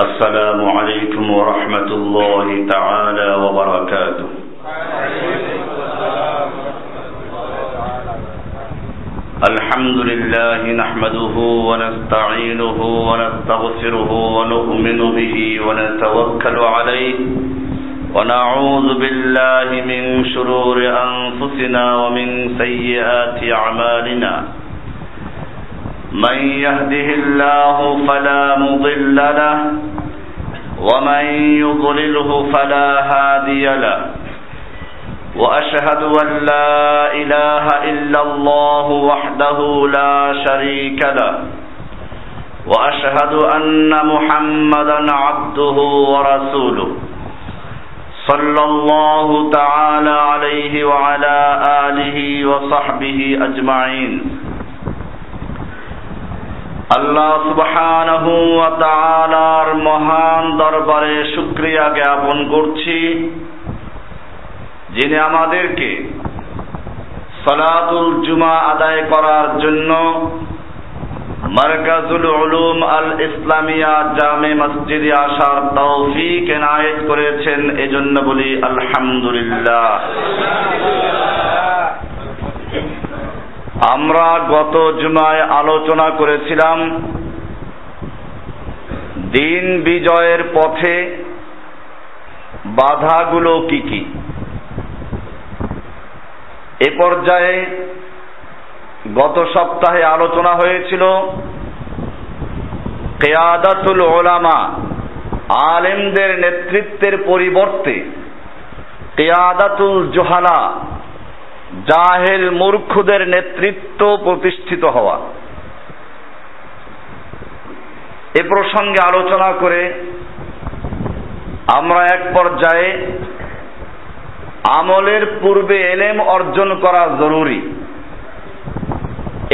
السلام عليكم ورحمة الله تعالى وبركاته. الحمد لله نحمده ونستعينه ونستغفره ونؤمن به ونتوكل عليه ونعوذ بالله من شرور أنفسنا ومن سيئات أعمالنا. من يهده الله فلا مضل له ومن يضلله فلا هادي له. واشهد ان لا اله الا الله وحده لا شريك له. واشهد ان محمدا عبده ورسوله. صلى الله تعالى عليه وعلى اله وصحبه اجمعين আল্লাহ সুবহানাহু ওয়া তাআলার মহান দরবারে শুকরিয়া জ্ঞাপন করছি, যিনি আমাদেরকে সালাতুল জুমা আদায় করার জন্য মার্কাজুল উলুম আল ইসলামিয়া জামে মসজিদে আসার তৌফিক এনায়েত করেছেন, এজন্য বলি আলহামদুলিল্লাহ। আমরা গত জুমায় আলোচনা করেছিলাম দিন বিজয়ের পথে বাধাগুলো কি কি? এ পর্যায়ে গত সপ্তাহে আলোচনা হয়েছিল কেয়াদাতুল ওলামা, আলেমদের নেতৃত্বের পরিবর্তে কেয়াদাতুল জোহালা জাহেল মূর্খদের নেতৃত্ব প্রতিষ্ঠিত হওয়া। এ প্রসঙ্গে আলোচনা করে আমরা এক পর্যায়ে আমলের পূর্বে এলেম অর্জন করা জরুরি।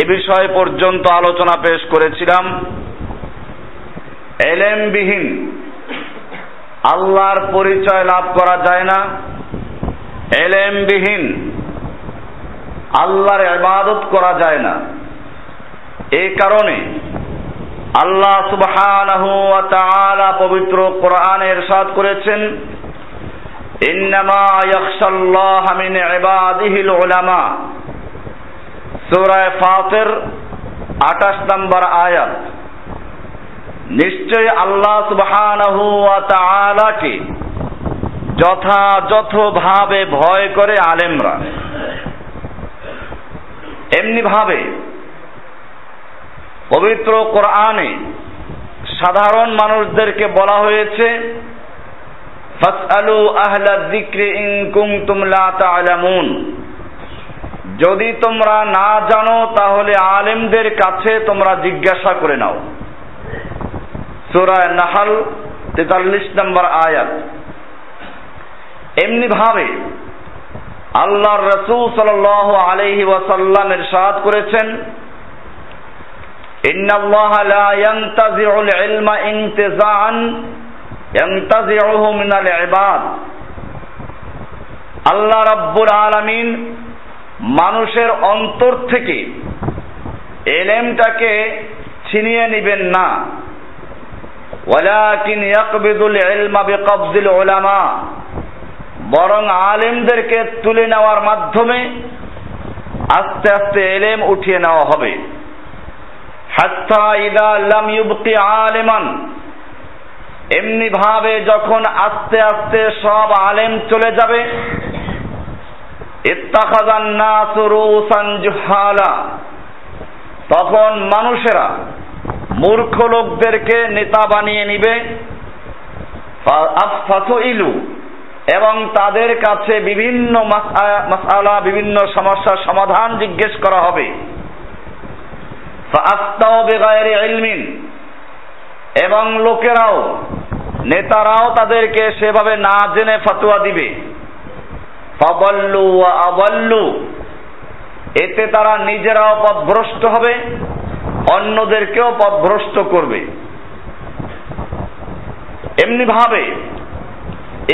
এ বিষয়ে পর্যন্ত আলোচনা পেশ করেছিলাম। এলেমবিহীন আল্লাহর পরিচয় লাভ করা যায় না। এলেমবিহীন আল্লাহর ইবাদত করা যায় না। এই কারণে আল্লাহ সুবহানাহু ওয়া তাআলা পবিত্র কোরআনে ইরশাদ করেছেন, ইন্নামা ইয়াখশাল্লাহ মিন ইবাদিহিল উলামা। সূরা ফাতির 28 নম্বর আয়াত। নিশ্চয় আল্লাহ সুবহানাহু ওয়া তাআলাকে যথাযথভাবে ভয় করে আলেমরা। এমনি ভাবে পবিত্র কোরআনে সাধারণ মানুষদেরকে বলা হয়েছে আহলা যদি তোমরা না জানো, তাহলে আলেমদের কাছে তোমরা জিজ্ঞাসা করে নাও। সূরা নাহল 43 নম্বর আয়াত। এমনি ভাবে আল্লাহর রসুল সাল্লাল্লাহু আলাইহি ওয়াসাল্লাম ইরশাদ করেছেন, ইন্নাল্লাহ লা ইয়ানতাজিউল ইলমা ইনতিজাআন ইয়ানতাজিউহু মিনাল ইবাদ। আল্লাহ রাব্বুল আলামিন মানুষের অন্তর থেকে এলেমটাকে ছিনিয়ে নিবেন না। ওয়ালাকিন ইয়াকবিদুল ইলমা বিকবজিল উলামা। বরং আলেমদেরকে তুলে নেওয়ার মাধ্যমে আস্তে আস্তে এলেম উঠিয়ে নেওয়া হবে। লাম আলেমান। এমনি ভাবে যখন আস্তে আস্তে সব আলেম চলে যাবে তখন মানুষেরা মূর্খ লোকদেরকে নেতা বানিয়ে নিবে। ইলু এবং তাদের কাছে বিভিন্ন মাসালা বিভিন্ন সমস্যার সমাধান জিজ্ঞেস করা হবে। এবং লোকেরাও, নেতারাও তাদেরকে সেভাবে না জেনে ফতোয়া দিবে। এতে তারা নিজেরাও পথভ্রষ্ট হবে, অন্যদেরকেও পথভ্রষ্ট করবে। এমনি ভাবে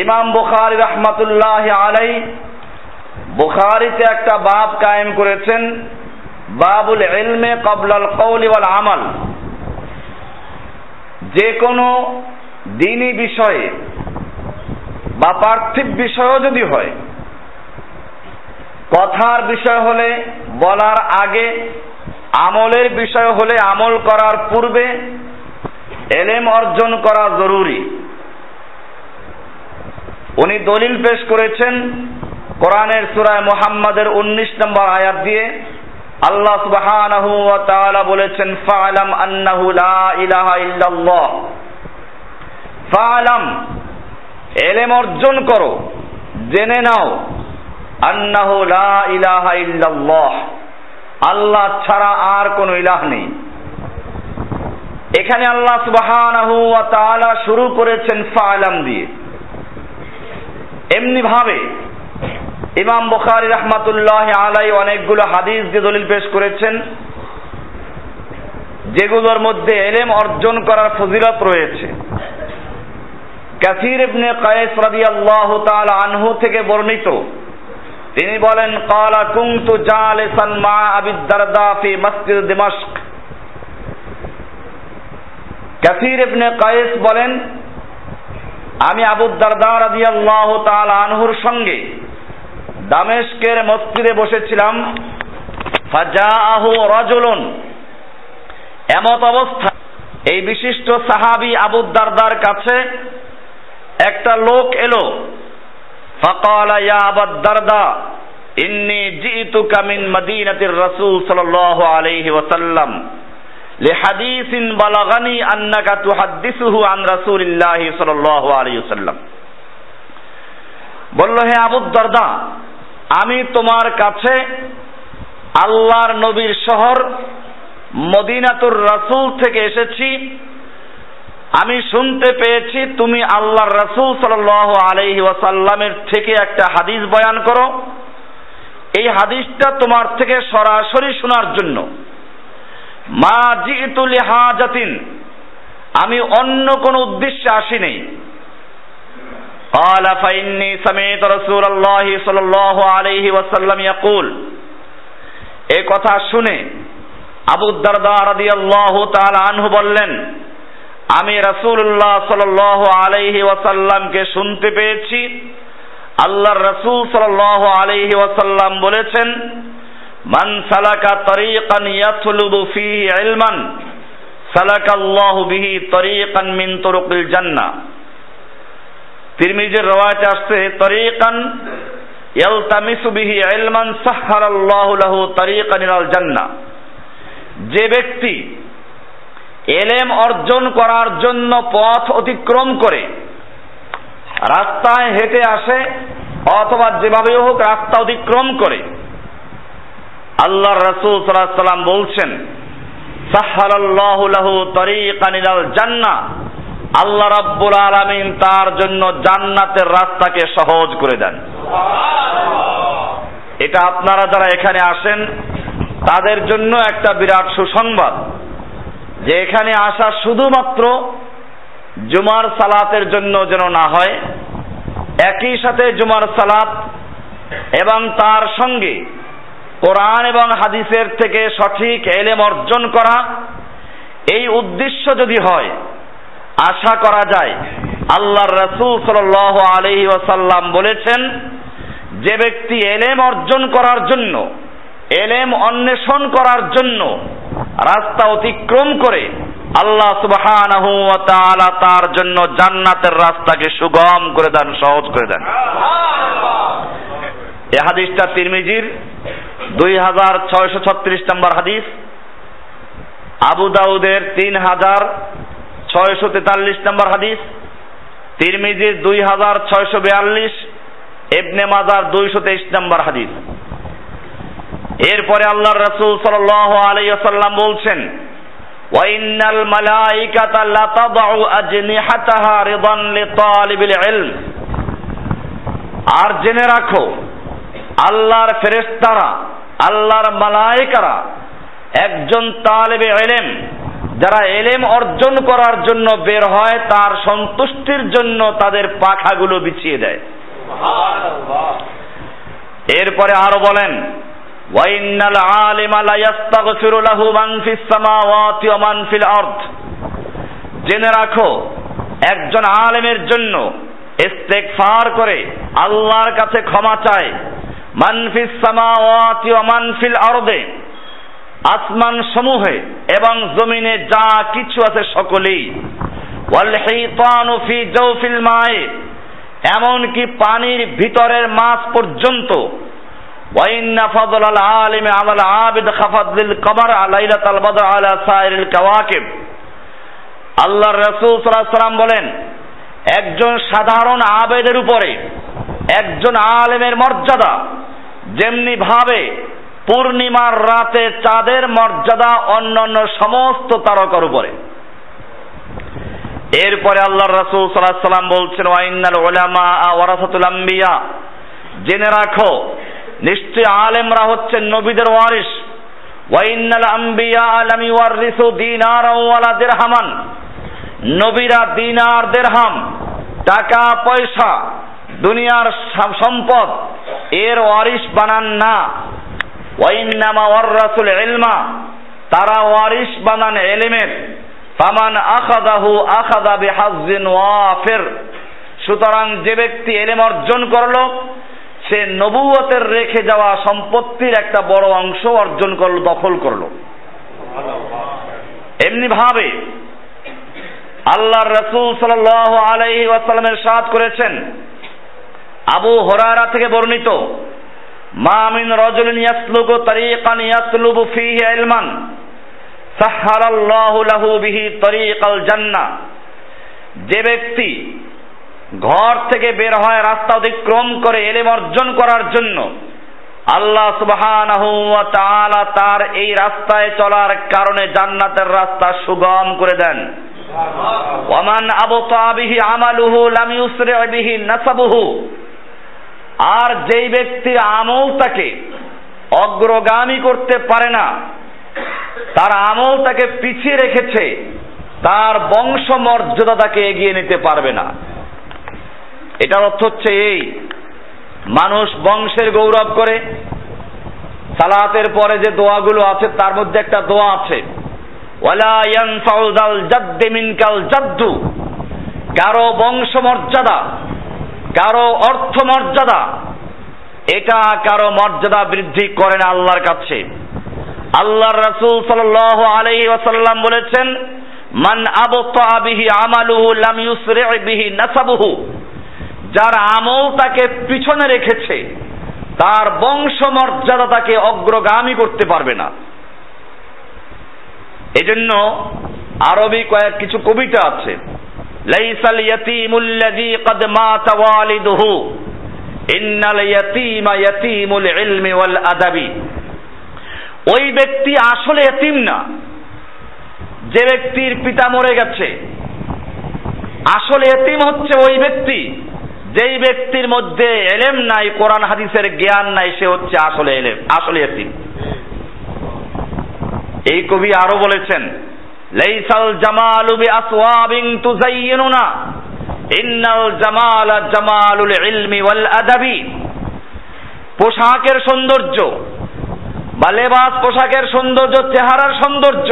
ইমাম বুখারি রহমাতুল্লাহ আলাই বুখারিতে একটা বাব কায়েম করেছেন, বাবুল ইলমে কবলাল কৌলি ওয়াল আমাল। যে কোনো দিনী বিষয়ে বা পার্থিব বিষয়ও যদি হয়, কথার বিষয় হলে, বলার আগে, আমলের বিষয় হলে আমল করার পূর্বে এলেম অর্জন করা জরুরি। উনি দলিল পেশ করেছেন কোরআনের সুরায় মোহাম্মদের উনিশ নম্বর আয়াত দিয়ে। আল্লাহ সুবহানাহু ওয়া তাআলা বলেছেন, ফা'লাম আন্নাহু লা ইলাহা ইল্লাল্লাহ। ফা'লাম, এলেম অর্জন করো, জেনে নাও, আন্নাহু লা ইলাহা ইল্লাল্লাহ। আল্লাহ ছাড়া আর কোনো ইলাহ নেই। এখানে আল্লাহ সুবহানাহু ওয়া তাআলা শুরু করেছেন ফা'লাম দিয়ে। এমনি ভাবে ইমাম বুখারী রহমাতুল্লাহ আলাই অনেকগুলো হাদিস দিয়ে দলিল পেশ করেছেন, যেগুলোর মধ্যে এলেম অর্জন করার ফজিলত রয়েছে। কাসির ইবনে কায়েস রাদিয়াল্লাহু তাআলা আনহু থেকে বর্ণিত, তিনি বলেন ক্বালা কুনতু জালিসান মা আবি দারদা ফি মসজিদ দিমাশক। কাসির ইবনে কায়েস বলেন আমি আবু দারদা রাদিয়াল্লাহু তাআলা আনহুর সঙ্গে দামেস্কের মসজিদে বসেছিলাম। ফাজাআহু এমত অবস্থা। এই বিশিষ্ট সাহাবি আবু দারদার কাছে একটা লোক এলো। ফাকালা ইন্নি জিতুকা মিন মদিনাতির রাসূল সাল্লাল্লাহু আলাইহি ওয়াসাল্লাম। লিহাদিসিন বালাগানি আন্নাকা তুহাদ্দিসুহু আন রাসূলিল্লাহি সাল্লাল্লাহু আলাইহি ওয়াসাল্লাম। বলল, হে আবু দারদা আমি তোমার কাছে আল্লাহর নবীর শহর মদিনাতুর রাসূল থেকে এসেছি। আমি শুনতে পেয়েছি তুমি আল্লাহর রাসূল সাল্লাল্লাহু আলাইহি ওয়াসাল্লামের থেকে একটা হাদিস বয়ান করো। এই হাদিসটা তোমার থেকে সরাসরি শোনার জন্য। মা জিতু লিহাজাতিন আমি অন্য কোন উদ্দেশ্যে আসিনি قال فإني سمعت رسول الله صلى الله عليه وسلم يقول এই কথা শুনে আবু দারদা রাদিয়াল্লাহু তাআলা আনহু বললেন আমি রাসূলুল্লাহ সাল্লাল্লাহু আলাইহি ওয়াসাল্লামকে শুনতে পেয়েছি আল্লাহর রাসূল সাল্লাল্লাহু আলাইহি ওয়াসাল্লাম বলেছেন মান সালাকা তরিকান ইয়াতলুবু ফিহি ইলমান, সালাকাল্লাহু বিহি তরিকান মিন তুরুকিল জান্নাহ। তিরমিজির রওয়ায়াতে আসছে, তরিকান ইয়ালতামিসু বিহি ইলমান সাহহারাল্লাহু লাহু তরিকান ইলাল জান্নাহ। যে ব্যক্তি এলেম অর্জন করার জন্য পথ অতিক্রম করে, রাস্তায় হেঁটে আসে অথবা যেভাবে হোক রাস্তা অতিক্রম করে আল্লাহ রসুল সাল্লাম বলছেন আল্লাহ রাব্বুল আলামিন তার জন্য জান্নাতের রাস্তাকে সহজ করে দেন। এটা আপনারা যারা এখানে আসেন তাদের জন্য একটা বিরাট সুসংবাদ। যে এখানে আসা শুধুমাত্র জুমার সালাতের জন্য যেন না হয় একই সাথে জুমার সালাত এবং তার সঙ্গে কোরআন এবং হাদিসের থেকে সঠিক এলেম অর্জন করা এই উদ্দেশ্য যদি হয় আশা করা যায় আল্লাহর রসুল সাল আলহি ওয়াসাল্লাম বলেছেন যে ব্যক্তি এলেম অর্জন করার জন্য এলেম অন্বেষণ করার জন্য রাস্তা অতিক্রম করে আল্লাহ সুবহানাহু ওয়া তাআলা তার জন্য জান্নাতের রাস্তাকে সুগম করে দেন সহজ করে দেন। এ হাদিসটা তিরমিজির দুই হাজার ছয়শো ছত্রিশ নম্বর হাদিস। আবু দাউদের তিন হাজার ছয়শো তেতাল্লিশ নম্বর হাদিস। তিরমিজির দুই হাজার ছয়শো বিয়াল্লিশ। এবনে মাজার দুইশো তেইশ নম্বর হাদিস। এরপরে আল্লাহ রসুল সাল আলাইসাল্লাম বলছেন, ওয়াইন্নাল মালাইকাতা লাতাদাউ আজনিহাতাহা রিদান লিতালিবিল ইলম। আর জেনে রাখো আল্লাহর ফেরেস্তারা আল্লাহর মালায়েকারা একজন তালেবে এলেম যারা এলেম অর্জন করার জন্য বের হয় তার সন্তুষ্টির জন্য তাদের পাখাগুলো বিছিয়ে দেয়। এরপরে আরও বলেন ওয়াইন্নাল আলিমা লা ইয়াস্তাগফিরু লাহু মান ফিস সামাওয়াতি ওয়া মান ফিল আরদ। জেনে রাখো একজন আলেমের জন্য ইস্তেগফার করে আল্লাহর কাছে ক্ষমা চায় মানফিস সামাওয়াতি ওয়া মানফিল আরদে, আসমান সমূহে এবং জমিনে যা কিছু আছে সকলেই। ওয়াল হিতানু ফি জাওফিল মায়ে এমনকি পানির ভিতরের মাছ পর্যন্ত। ওয়াইন্না ফাদল আল আলিমে আলাল আবিদ খাফাদলিল কমর আলাইলাতাল বদর আলা সাইরিল কাওয়াকিব। আল্লাহর রাসূল সাল্লাল্লাহু বলেন, একজন সাধারণ আবেদের উপরে একজন আলেমের মর্যাদা যেমনি ভাবে পূর্ণিমার রাতে চাঁদের মর্যাদা অন্যান্য সমস্ত তারকার উপরে। এরপরে আল্লাহর রাসূল সাল্লাল্লাহু সাল্লাম বলছেন ওয়াইন্নাল উলামা ওয়ারাসাতুল আম্বিয়া। জেনে রাখো, নিশ্চয় আলেমরা হচ্ছেন নবীদের ওয়ারিস ওয়াইন্নাল আম্বিয়া লাম ইউয়ারিসু দিনার ওয়ালা দিরহামান। নবীরা দিনার দেরহাম, টাকা, পয়সা দুনিয়ার সম্পদ। এর ওয়ারিস বানান না। ওয়াইন্নামা ওয়াররাসুল ইলমা। তারা ওয়ারিস বানান এলিমের। ফামান আখাদাহু আখাদা বিহাজ্জিন ওয়াফির। সুতরাং যে ব্যক্তি এলেম অর্জন করল, সে নবুয়তের রেখে যাওয়া সম্পত্তির একটা বড় অংশ অর্জন করল, দখল করল। এমনি ভাবে আল্লাহর রসুল সাল আলাইহি ওয়াসাল্লামের সাদ করেছেন আবু হরারা থেকে বর্ণিত মা মিন রজুলিন ইয়াসলুকু তারিকান ইয়াতলুবু ফীহি ইলমান সাহহারাল্লাহু লাহু বিহি তরিকাল জান্নাহ। যে ব্যক্তি ঘর থেকে বের হয় রাস্তা অতিক্রম করে এলেম অর্জন করার জন্য আল্লাহ সুবহানাহু ওয়া তাআলা তার এই রাস্তায় চলার কারণে জান্নাতের রাস্তা সুগম করে দেন। ওয়ামান আবতা বিহি আমালুহু লাম ইউসরি বিহি নাসাবুহু। আর যেই ব্যক্তির আমল তাকে অগ্রগামী করতে পারে না, তার আমল তাকে পিছিয়ে রেখেছে, তার বংশ মর্যাদা তাকে এগিয়ে নিতে পারবে না। এটার অর্থ হচ্ছে এই, মানুষ বংশের গৌরব করে, সালাতের পরে যে দোয়াগুলো আছে তার মধ্যে একটা দোয়া আছে কারও বংশ মর্যাদা কারও অর্থ মর্যাদা এটা কারও মর্যাদা বৃদ্ধি করে না আল্লাহর কাছে। আল্লাহর রাসূল সাল্লাল্লাহু আলাইহি ওয়াসাল্লাম বলেছেন, মান আবতা বিহি আমালুহু লাম ইউসরি বিহি নাসাবুহু। যার আমল তাকে পিছনে রেখেছে, তার বংশ মর্যাদা তাকে অগ্রগামী করতে পারবে না। এজন্য আরবি কয়েক কিছু কবিতা আছে। লাইসাল ইয়াতীমুল্লাযী ক্বাদ মাতা ওয়ালিদুহু। ইন্নাল ইয়াতীমা ইয়াতীমুল ইলমি ওয়াল আদাবি। ওই ব্যক্তি আসলে এতিম না। যে ব্যক্তির পিতা মরে গেছে, আসলে এতিম হচ্ছে ওই ব্যক্তি। যেই ব্যক্তির মধ্যে এলেম নাই, কোরআন, হাদিসের জ্ঞান নাই, সে হচ্ছে আসলে এলেম, আসলে এতিম এই কবি আরও বলেছেন লাইসাল জামালু বি আসওয়াবিন তুজাইয়িনুনা ইন্নাল জামালা জামালুল ইলমি ওয়াল আদাবি। পোশাকের সৌন্দর্য, বা লেবাস পোশাকের সৌন্দর্য, চেহারার সৌন্দর্য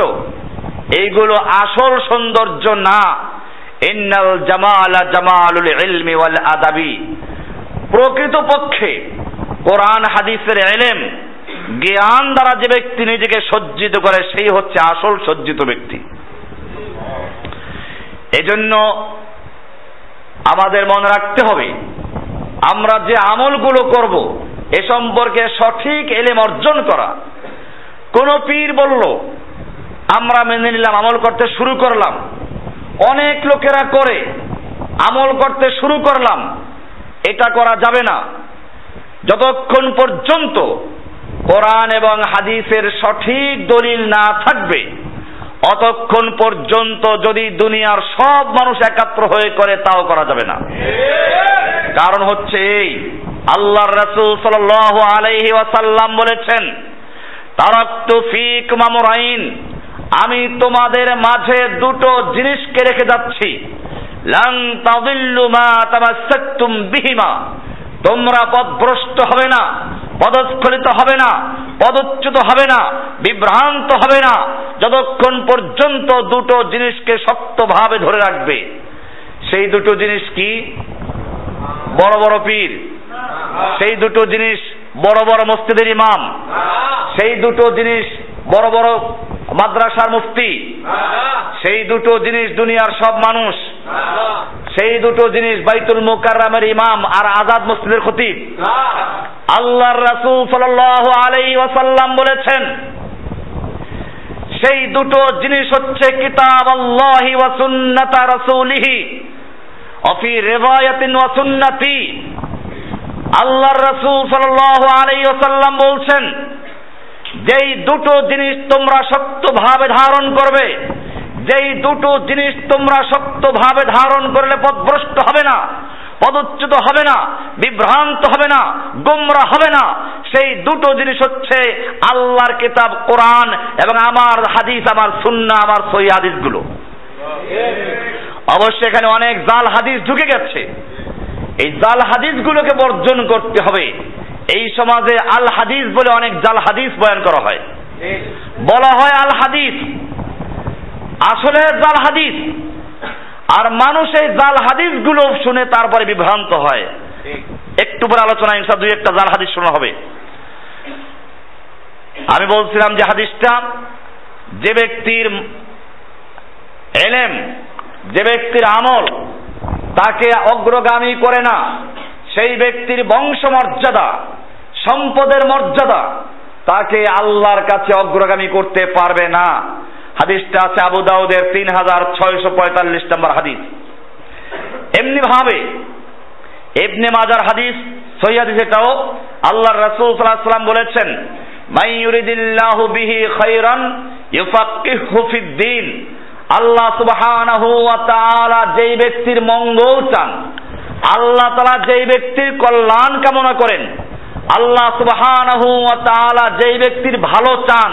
এইগুলো আসল সৌন্দর্য না। ইন্নাল জামালা জামালুল ইলমি ওয়াল আদাবি। প্রকৃতপক্ষে কোরআন, হাদিসের এলেম জ্ঞান দ্বারা যে ব্যক্তি নিজেকে সজ্জিত করে, সেই হচ্ছে আসল সজ্জিত ব্যক্তি। এজন্য আমাদের মনে রাখতে হবে, আমরা যে আমলগুলো করব, এ সম্পর্কে সঠিক এলেম অর্জন করা। কোন পীর বলল, আমরা মেনে নিলাম, আমল করতে শুরু করলাম। অনেক লোকেরা করে, আমল করতে শুরু করলাম। এটা করা যাবে না। যতক্ষণ পর্যন্ত কোরআন এবং হাদিসের সঠিক দলিল না থাকবে, অতক্ষণ পর্যন্ত যদি দুনিয়ার সব মানুষ একাত্র হয়ে করে, তাও করা যাবে না। কারণ হচ্ছে এই, আল্লাহর রাসূল সাল্লাল্লাহু আলাইহি ওয়াসাল্লাম বলেছেন, তারাক্তু ফিক মামুরাইন, আমি তোমাদের মাঝে দুটো জিনিসকে রেখে যাচ্ছি। লাং তাদিল্লু মা তামাসসাকতুম বিহিমা, তোমরা পথভ্রষ্ট হবে না। পদস্খলিত হবে না, পদচ্যুত হবে না, বিভ্রান্ত হবে না, যতক্ষণ পর্যন্ত দুটো জিনিসকে শক্তভাবে ধরে রাখবে। সেই দুটো জিনিস কি? বড় বড় পীর। সেই দুটো জিনিস বড় বড় মসজিদের ইমাম। সেই দুটো জিনিস বড় বড় মাদ্রাসার মুফতি। সেই দুটো জিনিস দুনিয়ার সব মানুষ। সেই দুটো জিনিস বাইতুল মুকাররামের ইমাম আর আজাদ মসজিদের খতিব। আল্লাহর রাসূল সাল্লাল্লাহু আলাইহি ওয়াসাল্লাম বলেছেন সেই দুটো জিনিস হচ্ছে কিতাব আল্লাহি ওয়া সুন্নাতা রাসূলিহি। অফি রিওয়ায়াতিন ওয়া সুন্নতি। আল্লাহর রাসূল সাল্লাল্লাহু আলাইহি ওয়াসাল্লাম বলছেন যেই দুটো জিনিস তোমরা শক্তভাবে ধারণ করবে যেই দুটো জিনিস তোমরা শক্তভাবে ধারণ করলে পথভ্রষ্ট হবে না, পদচ্যুত হবে না, বিভ্রান্ত হবে না, গোমরা হবে না, সেই দুটো জিনিস হচ্ছে আল্লাহর কিতাব, কোরআন এবং আমার হাদিস, আমার সুন্না আমার সই হাদিসগুলো। অবশ্যই এখানে অনেক জাল হাদিস ঢুকে গেছে। এই জাল হাদিসগুলোকে বর্জন করতে হবে। এই সমাজে আল হাদিস বলে অনেক জাল হাদিস বয়ান করা হয়। বলা হয় আল হাদিস। আসলে জাল হাদিস। আর মানুষ এই জাল হাদিসগুলো শুনে তারপরে বিভ্রান্ত হয়। একটু পরে আলোচনা ইনশা দুই একটা জাল হাদিস শোনা হবে। আমি বলছিলাম যে হাদিসটা যে ব্যক্তির এলেম যে ব্যক্তির আমল তাকে অগ্রগামী করে না সেই ব্যক্তির বংশ মর্যাদা সম্পদের মর্যাদা তাকে আল্লাহর কাছে অগ্রগামী করতে পারবে না। হাদিসটা আছে আবু দাউদের তিন হাজার ছয়শো পঁয়তাল্লিশ নম্বর হাদিস। এমনি ভাবে এবনে মাজার হাদিস সৈয়াদিস এটাও আল্লাহর রাসূল সাল্লাল্লাহু বলেছেন মাই ইউরিদিল্লাহু বিহি খায়রান ইউফাক্কিহু ফিদ্দিন আল্লাহ সুবহানাহু ওয়া তাআলা যেই ব্যক্তির মঙ্গল চান, আল্লাহ তাআলা যেই ব্যক্তির কল্যাণ কামনা করেন, আল্লাহ সুবহানাহু ওয়া তাআলা যেই ব্যক্তির ভালো চান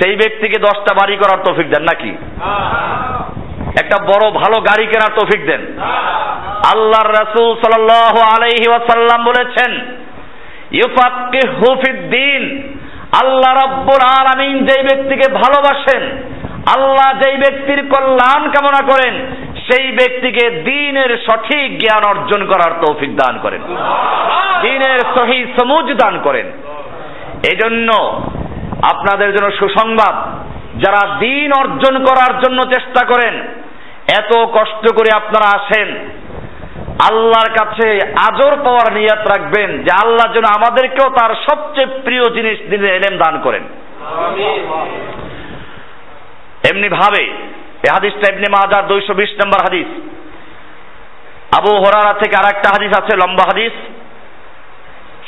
সেই ব্যক্তিকে দশটা বাড়ি করার তৌফিক দেন নাকি? একটা বড় ভালো গাড়ি কেনার তৌফিক দেন। আল্লাহর রাসূল সাল্লাল্লাহু আলাইহি ওয়াসাল্লাম বলেছেন ইউফাক্কিহু ফিদ্দিন। আল্লাহ রাব্বুল আলামিন যেই ব্যক্তিকে ভালোবাসেন আল্লাহ যেই ব্যক্তির কল্যাণ কামনা করেন সেই ব্যক্তিকে দিনের সঠিক জ্ঞান অর্জন করার তৌফিক দান করেন। দিনের সহি সমুজ দান করেন। এজন্য আপনাদের জন্য সুসংবাদ। যারা দিন অর্জন করার জন্য চেষ্টা করেন, এত কষ্ট করে আপনারা আসেন। আল্লাহর কাছে আজর পাওয়ার নিয়াত রাখবেন যে আল্লাহ যেন আমাদেরকেও তার সবচেয়ে প্রিয় জিনিস দিনে এলেম দান করেন। এমনি ভাবে এই হাদিসটা এমনি মাজার দুইশো বিশ নম্বর হাদিস। আবু হরারা থেকে আর একটা হাদিস আছে, লম্বা হাদিস।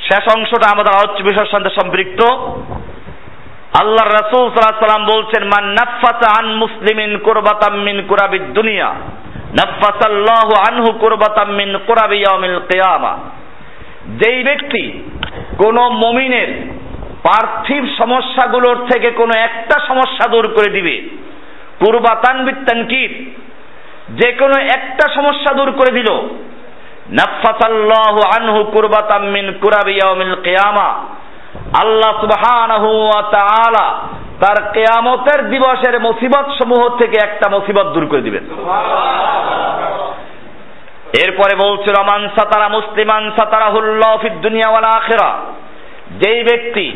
শেষ অংশটা আমাদের আলোচ্য বিষয়ের সাথে সম্পৃক্ত। আল্লাহ রাসূল সাল্লাল্লাহু সাল্লাম বলছেন, মান নাফাসা আন মুসলিমিন কুরবাতাম মিন কুরাবিদ দুনিয়া নাফাসাল্লাহু আনহু কুরবাতাম মিন কুরাবি ইয়াউমিল কিয়ামা। যেই ব্যক্তি কোন মমিনের পার্থিব সমস্যাগুলোর থেকে কোনো একটা সমস্যা দূর করে দিবে, কুরবাতান বিত্তানকির, যে কোনো একটা সমস্যা দূর করে দিল নাফাসাল্লাহু আনহু কুরবাতাম মিন কুরাবি ইয়াউমিল কিয়ামা আল্লাহ সুবহানাহু তার কেয়ামতের দিবসের মুসিবত সমূহ থেকে একটা মুসিবত দূর করে দিবেন। এরপরে বলছিল মান সাতারা মুসলিমান সাতারাহুল্লাহ ফিদ দুনিয়া ওয়াল আখিরা। যেই ব্যক্তি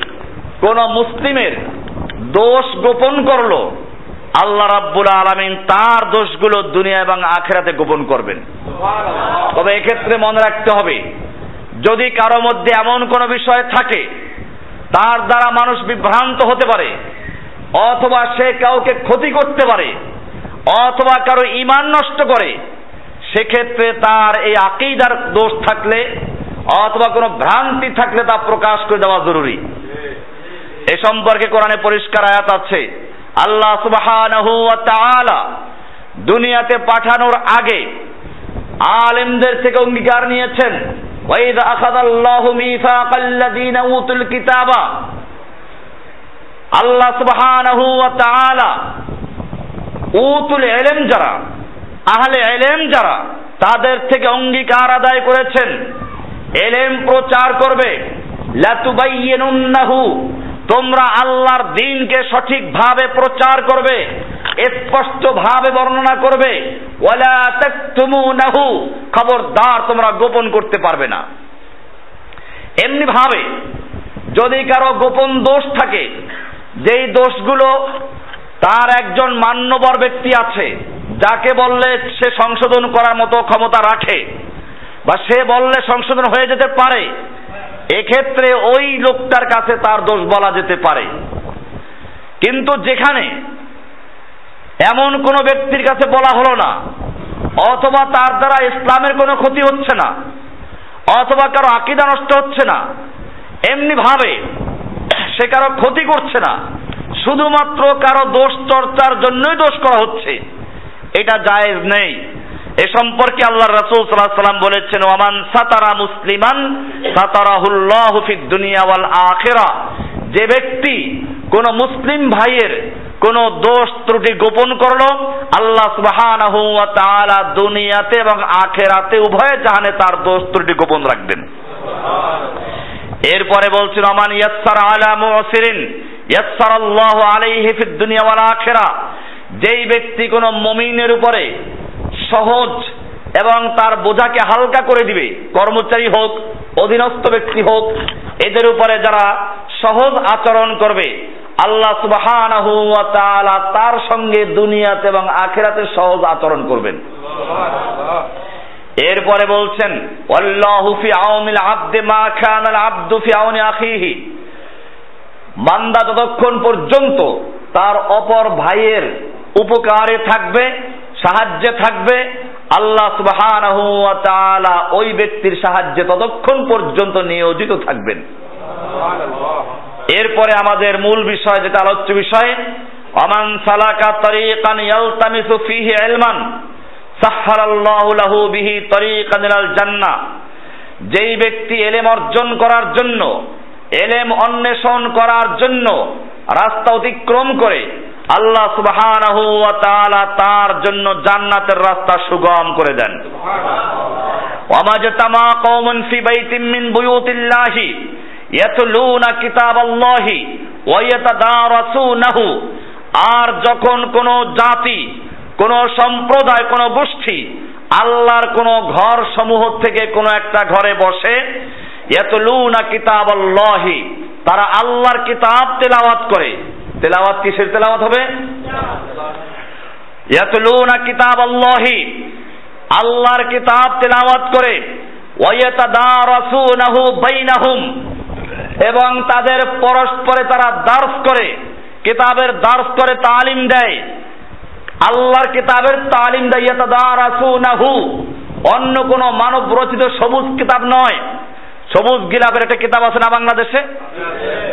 কোন মুসলিমের দোষ গোপন করল, আল্লাহ রাব্বুল আলামিন তার দোষগুলো দুনিয়া এবং আখেরাতে গোপন করবেন। তবে এক্ষেত্রে মনে রাখতে হবে, যদি কারও মধ্যে এমন কোনো বিষয় থাকে তার দ্বারা মানুষ বিভ্রান্ত হতে পারে, অথবা সে কাউকে ক্ষতি করতে পারে, অথবা কারও ইমান নষ্ট করে, সেক্ষেত্রে তার এই আকিদার দোষ থাকলে, অথবা কোনো ভ্রান্তি থাকলে তা প্রকাশ করে দেওয়া জরুরি। এ সম্পর্কে কোরআনে পরিষ্কার আয়াত আছে, আল্লাহ সুবহানাহু ওয়া তাআলা দুনিয়াতে পাঠানোর আগে আলেমদের থেকে অঙ্গীকার নিয়েছেন। وإذ أخذ الله ميثاق الذين أوتوا الكتاب আল্লাহ সুবহানাহু ওয়া তাআলা উতুল ইলম যারা আহলে ইলম যারা তাদের থেকে অঙ্গীকার আদায় করেছেন এলেম প্রচার করবে লাতুবাইয়িনুন্নাহু তোমরা আল্লাহর দিনকে সঠিকভাবে প্রচার করবে স্পষ্ট ভাবে বর্ণনা করবে খবরদার তোমরা গোপন করতে পারবে না। এমনি ভাবে যদি কারও গোপন দোষ থাকে, যেই দোষগুলো তার একজন মান্যবর ব্যক্তি আছে, যাকে বললে সে সংশোধন করার মতো ক্ষমতা রাখে, বা সে বললে সংশোধন হয়ে যেতে পারে, এক্ষেত্রে ওই লোকটার কাছে তার দোষ বলা যেতে পারে। কিন্তু যেখানে এমন কোন ব্যক্তির কাছে বলা হলো না। অথবা তার দ্বারা ইসলামের কোনো ক্ষতি হচ্ছে না। অথবা কারও আকিদা নষ্ট হচ্ছে না। এমনি ভাবে সে কারও ক্ষতি করছে না। শুধুমাত্র কারও দোষ চর্চার জন্যই দোষ করা হচ্ছে। এটা জায়েজ নেই। এ সম্পর্কে আল্লাহ রাসূল সাল্লাল্লাহু সাল্লাম বলেছেন ওমান সাতারা মুসলিমান, সাতারাহুল্লাহু ফিদ দুনিয়া ওয়াল আখিরা। যে ব্যক্তি কোন মুসলিম ভাইয়ের কোন দোষ ত্রুটি গোপন করল? আল্লাহ তাআলা দুনিয়াতে এবং আখেরাতে উভয় জাহানে তার দোষ ত্রুটি গোপন রাখবেন। এরপরে বলছেন আমান ইয়াসসার আলা মুসিরিন, ইয়াসসার আল্লাহ আলাইহি ফিদ দুনিয়া ওয়াল আখিরা। যেই ব্যক্তি কোন মুমিনের উপরে সহজ এবং তার বোঝাকে হালকা করে দিবে, কর্মচারী হোক, অধীনস্থ ব্যক্তি হোক, এদের উপরে যারা সহজ আচরণ করবে আল্লাহ তাআলা তার সঙ্গে দুনিয়াতে এবং আখিরাতে সহজ আচরণ করবেন। এরপরে বলছেন আল্লাহু ফি আবদে মা খানাল আবদু ফি আউনি আখিহি। বান্দা ততক্ষণ পর্যন্ত তার অপর ভাইয়ের উপকারে থাকবে, সাহায্যে থাকবে। আল্লাহ তাআলা ওই ব্যক্তির সাহায্যে ততক্ষণ পর্যন্ত নিয়োজিত থাকবেন। এরপরে আমাদের মূল বিষয় যেটা আলোচ্য বিষয় অমান সালাকা তরিকান ইয়ালতামিসু ফিহি ইলমান সাহহারাল্লাহু লাহু বিহি তরিকান ইলাল জান্নাহ। যেই ব্যক্তি এলেম অর্জন করার জন্য এলেম অন্বেষণ করার জন্য রাস্তা অতিক্রম করে আল্লাহ সুবহানাহু ওয়া তাআলা তার জন্য জান্নাতের রাস্তা সুগম করে দেন। ওয়ামাজতামা কওমুন ফি বাইতিন মিন বুয়ুতিল্লাহি ইয়াতলুনা কিতাবাল্লাহি ওয়া ইয়াতাদারাসুনাহু। আর যখন কোন জাতি, কোন সম্প্রদায়, কোন গোষ্ঠী আল্লাহর কোন ঘর সমূহ থেকে কোন একটা ঘরে বসে, ইয়াতলুনা কিতাবাল্লাহি, তারা আল্লাহর কিতাব তেলাওয়াত করে। তেলাওয়াত কিসের তেলাওয়াত হবে? ইয়াতলুনা কিতাবাল্লাহি, আল্লাহর কিতাব তেলাওয়াত করে। ওয়ায়াতাদারাসুনাহু বাইনাহুম এবং তাদের পরস্পরে তারা দার্স করে, কিতাবের দার্স করে তালিম দেয়। আল্লাহর কিতাবের তালিম দেয়, ইয়াতাদারাসুনাহু। অন্য কোন মানব রচিত সবুজ কিতাব নয়। সবুজ গিলাপের একটা কিতাব আছে না বাংলাদেশে?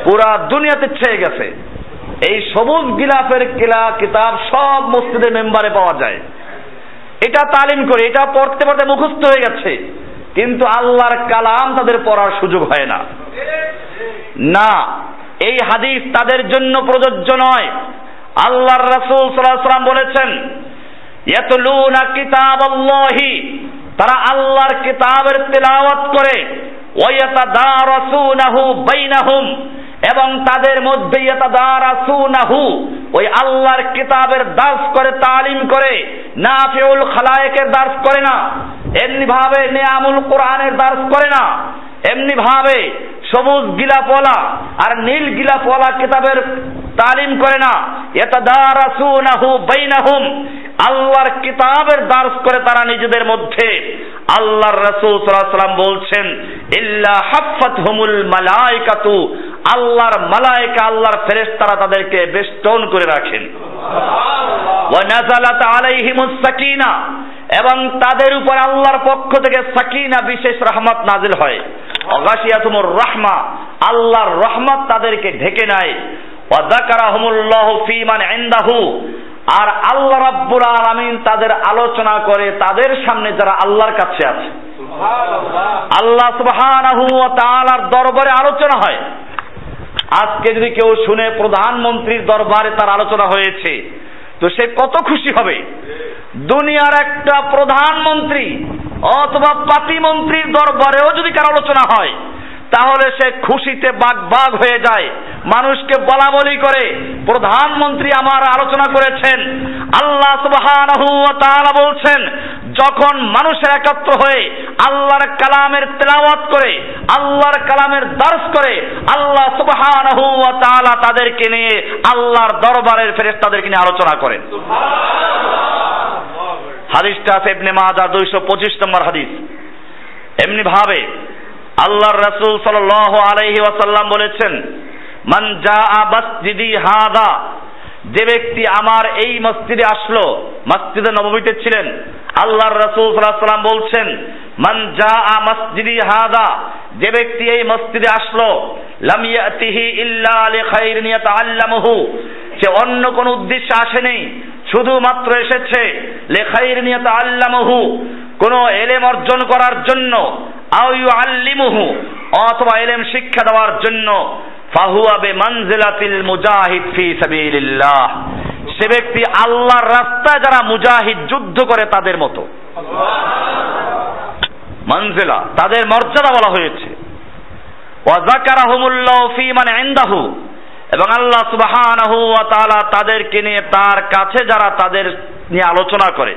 পুরা দুনিয়াতে ছেয়ে গেছে। এই সবুজ গিলাফের কিলা কিতাব সব মসজিদের মেম্বারে পাওয়া যায়। এটা তালিম করে, এটা পড়তে পড়তে মুখস্থ হয়ে গেছে। কিন্তু আল্লাহর কালাম তাদের পড়ার সুযোগ হয় না। না, এই হাদিস তাদের জন্য প্রযোজ্য নয়। আল্লাহর রাসূল সাল্লাল্লাহু বলেছেন, ইয়াতলুনা কিতাবাল্লাহি তারা আল্লাহর কিতাবের তেলাওয়াত করে, ওয়ায়াতাদারাসুনাহু বাইনাহুম এবং তাদের মধ্যে ইয়াতাদারাসুনাহু, ওই আল্লাহর কিতাবের দাস করে, তালিম করে, নাফিউল খালায়েকের দাস করে না এমনি ভাবে নিয়ামুল কোরআনের দাস করে না এমনি ভাবে সবুজ গিলাপওয়ালা আর নীল গিলাপওয়ালা কিতাবের তালিম করে না। ইয়াতাদারাসুনাহু বাইনাহুম। আল্লাহর কিতাবের দার্স করে তারা নিজেদের মধ্যে। আল্লাহর রাসূল সাল্লাল্লাহু বলছেন ইল্লা হাফাতহুমুল মালাইকাতু আল্লাহর মালায়েকা আল্লাহর ফেরেশতারা তাদেরকে বেষ্টন করে রাখেন। ওয়া নাযালাত আলাইহিমুস সাকিনা। এবং তাদের উপর আল্লাহর পক্ষ থেকে সাকিনা বিশেষ রহমত নাজিল হয়। অগাশিয়াতুমুর রাহমা আল্লাহর রহমত তাদেরকে ঢেকে নেয় ওয়া যাকারাহুমুল্লাহু ফীমান ইনদাহু আর আল্লাহ রাব্বুল আলামিন তাদের আলোচনা করে তাদের সামনে যারা আল্লাহর কাছে আছে। আল্লাহ সুবহানাহু ওয়া তাআলার দরবারে আলোচনা হয়। আজকে যদি কেউ শুনে প্রধানমন্ত্রীর দরবারে তার আলোচনা হয়েছে তো সে কত খুশি হবে? দুনিয়ার একটা প্রধানমন্ত্রী অথবা পাতিমন্ত্রীর দরবারেও যদি কার আলোচনা হয়, তাহলে সে খুশিতে বাগ বাগ হয়ে যায়। মানুষকে বলা বলি করে প্রধানমন্ত্রী আমার আলোচনা করেছেন। আল্লাহ তাআলা বলছেন, যখন মানুষের একত্র হয়ে আল্লাহর কালামের তেলাওয়াত করে, আল্লাহর কালামের দর্শ করে, আল্লাহ সুবহানাহু ওয়া তাআলা তাদেরকে নিয়ে আল্লাহর দরবারের ফেরেশতাদেরকে নিয়ে আলোচনা করেন। হাদিসটা আছে ইবনে মাজাহ 225 নম্বর হাদিস। এমনি ভাবে আল্লাহর রাসূল সাল্লাল্লাহু আলাইহি ওয়াসাল্লাম বলেছেন, মান জাআ মাসজিদি হাদা, যে ব্যক্তি আমার এই মসজিদে আসলো, মসজিদে নবমীতে ছিলেন, আল্লাহর রাসূল সাল্লাল্লাহু বলছেন, মান জাআ মসজিদি হাদা, যে ব্যক্তি এই মসজিদে আসলো, লাম ইয়াতিহি ইল্লা লিখাইরিন ইয়াতাআল্লামুহু, সে অন্য কোন উদ্দেশ্যে আসেনি শুধুমাত্র এসেছে লেখাইর নিয়ত আল্লামহু, কোন এলেম অর্জন করার জন্য, আও আল্লিমুহু অথবা এলেম শিক্ষা দেওয়ার জন্য, ফাহুয়া বে মানজিলাতিল মুজাহিদ ফি সাবিলিল্লাহ। সে ব্যক্তি আল্লাহর রাস্তায় যারা মুজাহিদ যুদ্ধ করে তাদের মতো। মানজিলা, তাদের মর্যাদা বলা হয়েছে। ওয়া যাকারাহুমুল্লাহু ফি মান ইনদাহু। এবং আল্লাহ সুবহানাহু ওয়া তাদেরকে নিয়ে তার কাছে যারা তাদের নিয়ে আলোচনা করে।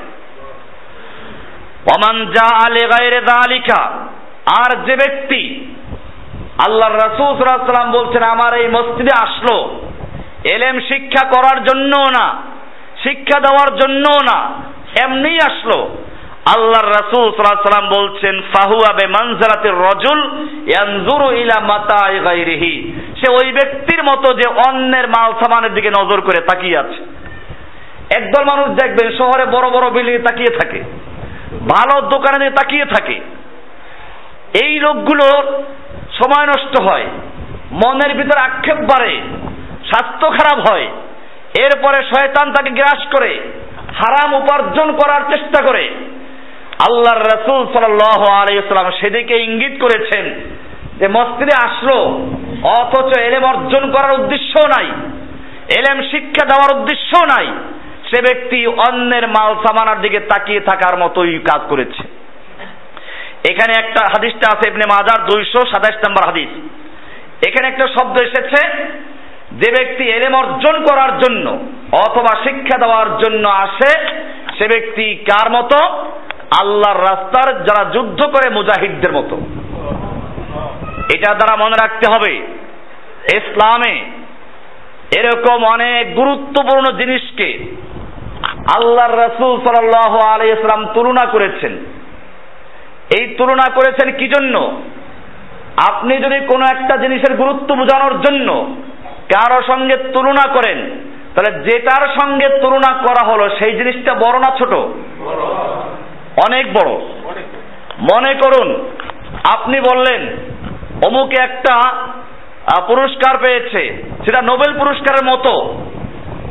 অমান যা আলে গায়রে দালিকা আর যে ব্যক্তি আল্লাহ রাসূল বলছেন, আমার এই মসজিদে আসলো। এলেম শিক্ষা করার জন্য না, শিক্ষা দেওয়ার জন্য না এমনি আসলো। আল্লাহর রাসূল সাল্লাম বলছেন, ফাহুয়া বে মানজারাতির রজুল ইয়ানজুরু ইলা মাতাই গায়রিহি। সে ওই ব্যক্তির মতো যে অন্যের মাল সামানের দিকে নজর করে তাকিয়ে আছে। একদল মানুষ দেখবেন শহরে বড় বড় বিল্ডিং তাকিয়ে থাকে, ভালো দোকানে দিয়ে তাকিয়ে থাকে। এই লোকগুলোর সময় নষ্ট হয়, মনের ভিতরে আক্ষেপ বাড়ে, স্বাস্থ্য খারাপ হয়, এরপরে শয়তান তাকে গ্রাস করে, হারাম উপার্জন করার চেষ্টা করে। আল্লাহর রসুল সাল্লাহ আলাইসালাম সেদিকে ইঙ্গিত করেছেন যে মসজিদে আসলো, অথচ এলেম অর্জন করার উদ্দেশ্য নাই, এলেম শিক্ষা দেওয়ার উদ্দেশ্য নাই, সে ব্যক্তি অন্যের মাল সামানার দিকে তাকিয়ে থাকার মতোই কাজ করেছে। এখানে একটা হাদিসটা আছে, ইবনে মাজার দুইশো সাতাইশ নম্বর হাদিস। এখানে একটা শব্দ এসেছে, যে ব্যক্তি এলেম অর্জন করার জন্য অথবা শিক্ষা দেওয়ার জন্য আসে, সে ব্যক্তি কার মতো? আল্লাহর রাস্তার যারা যুদ্ধ করে মুজাহিদদের মতো। এটা দ্বারা মনে রাখতে হবে, ইসলামে এরকম অনেক গুরুত্বপূর্ণ জিনিসকে আল্লাহর রসুল সাল আলাই ইসলাম তুলনা করেছেন। এই তুলনা করেছেন কি জন্য? আপনি যদি কোনো একটা জিনিসের গুরুত্ব বোঝানোর জন্য কারও সঙ্গে তুলনা করেন, তাহলে যেটার সঙ্গে তুলনা করা হলো সেই জিনিসটা বড় না ছোট? অনেক বড়। মনে করুন, আপনি বললেন, অমুকে একটা পুরস্কার পেয়েছে। সেটা নোবেল পুরস্কারের মতো।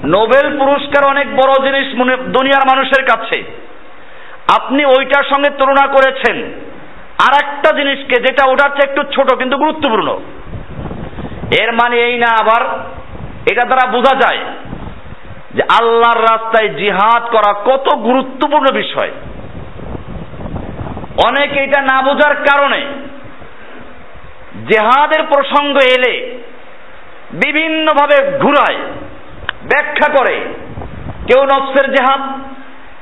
নোবেল পুরস্কার অনেক বড় জিনিস দুনিয়ার মানুষের কাছে। আপনি ওইটার সঙ্গে তুলনা করেছেন। আর একটা জিনিসকে, যেটা ওটার চেয়ে একটু ছোট কিন্তু গুরুত্বপূর্ণ। এর মানে এই না আবার, এটা দ্বারা বোঝা যায় যে আল্লাহর রাস্তায় জিহাদ করা কত গুরুত্বপূর্ণ বিষয়। অনেকে এটা না বোঝার কারণে জেহাদের প্রসঙ্গ এলে বিভিন্নভাবে ঘুরায়, ব্যাখ্যা করে। কেউ নফসের জেহাদ,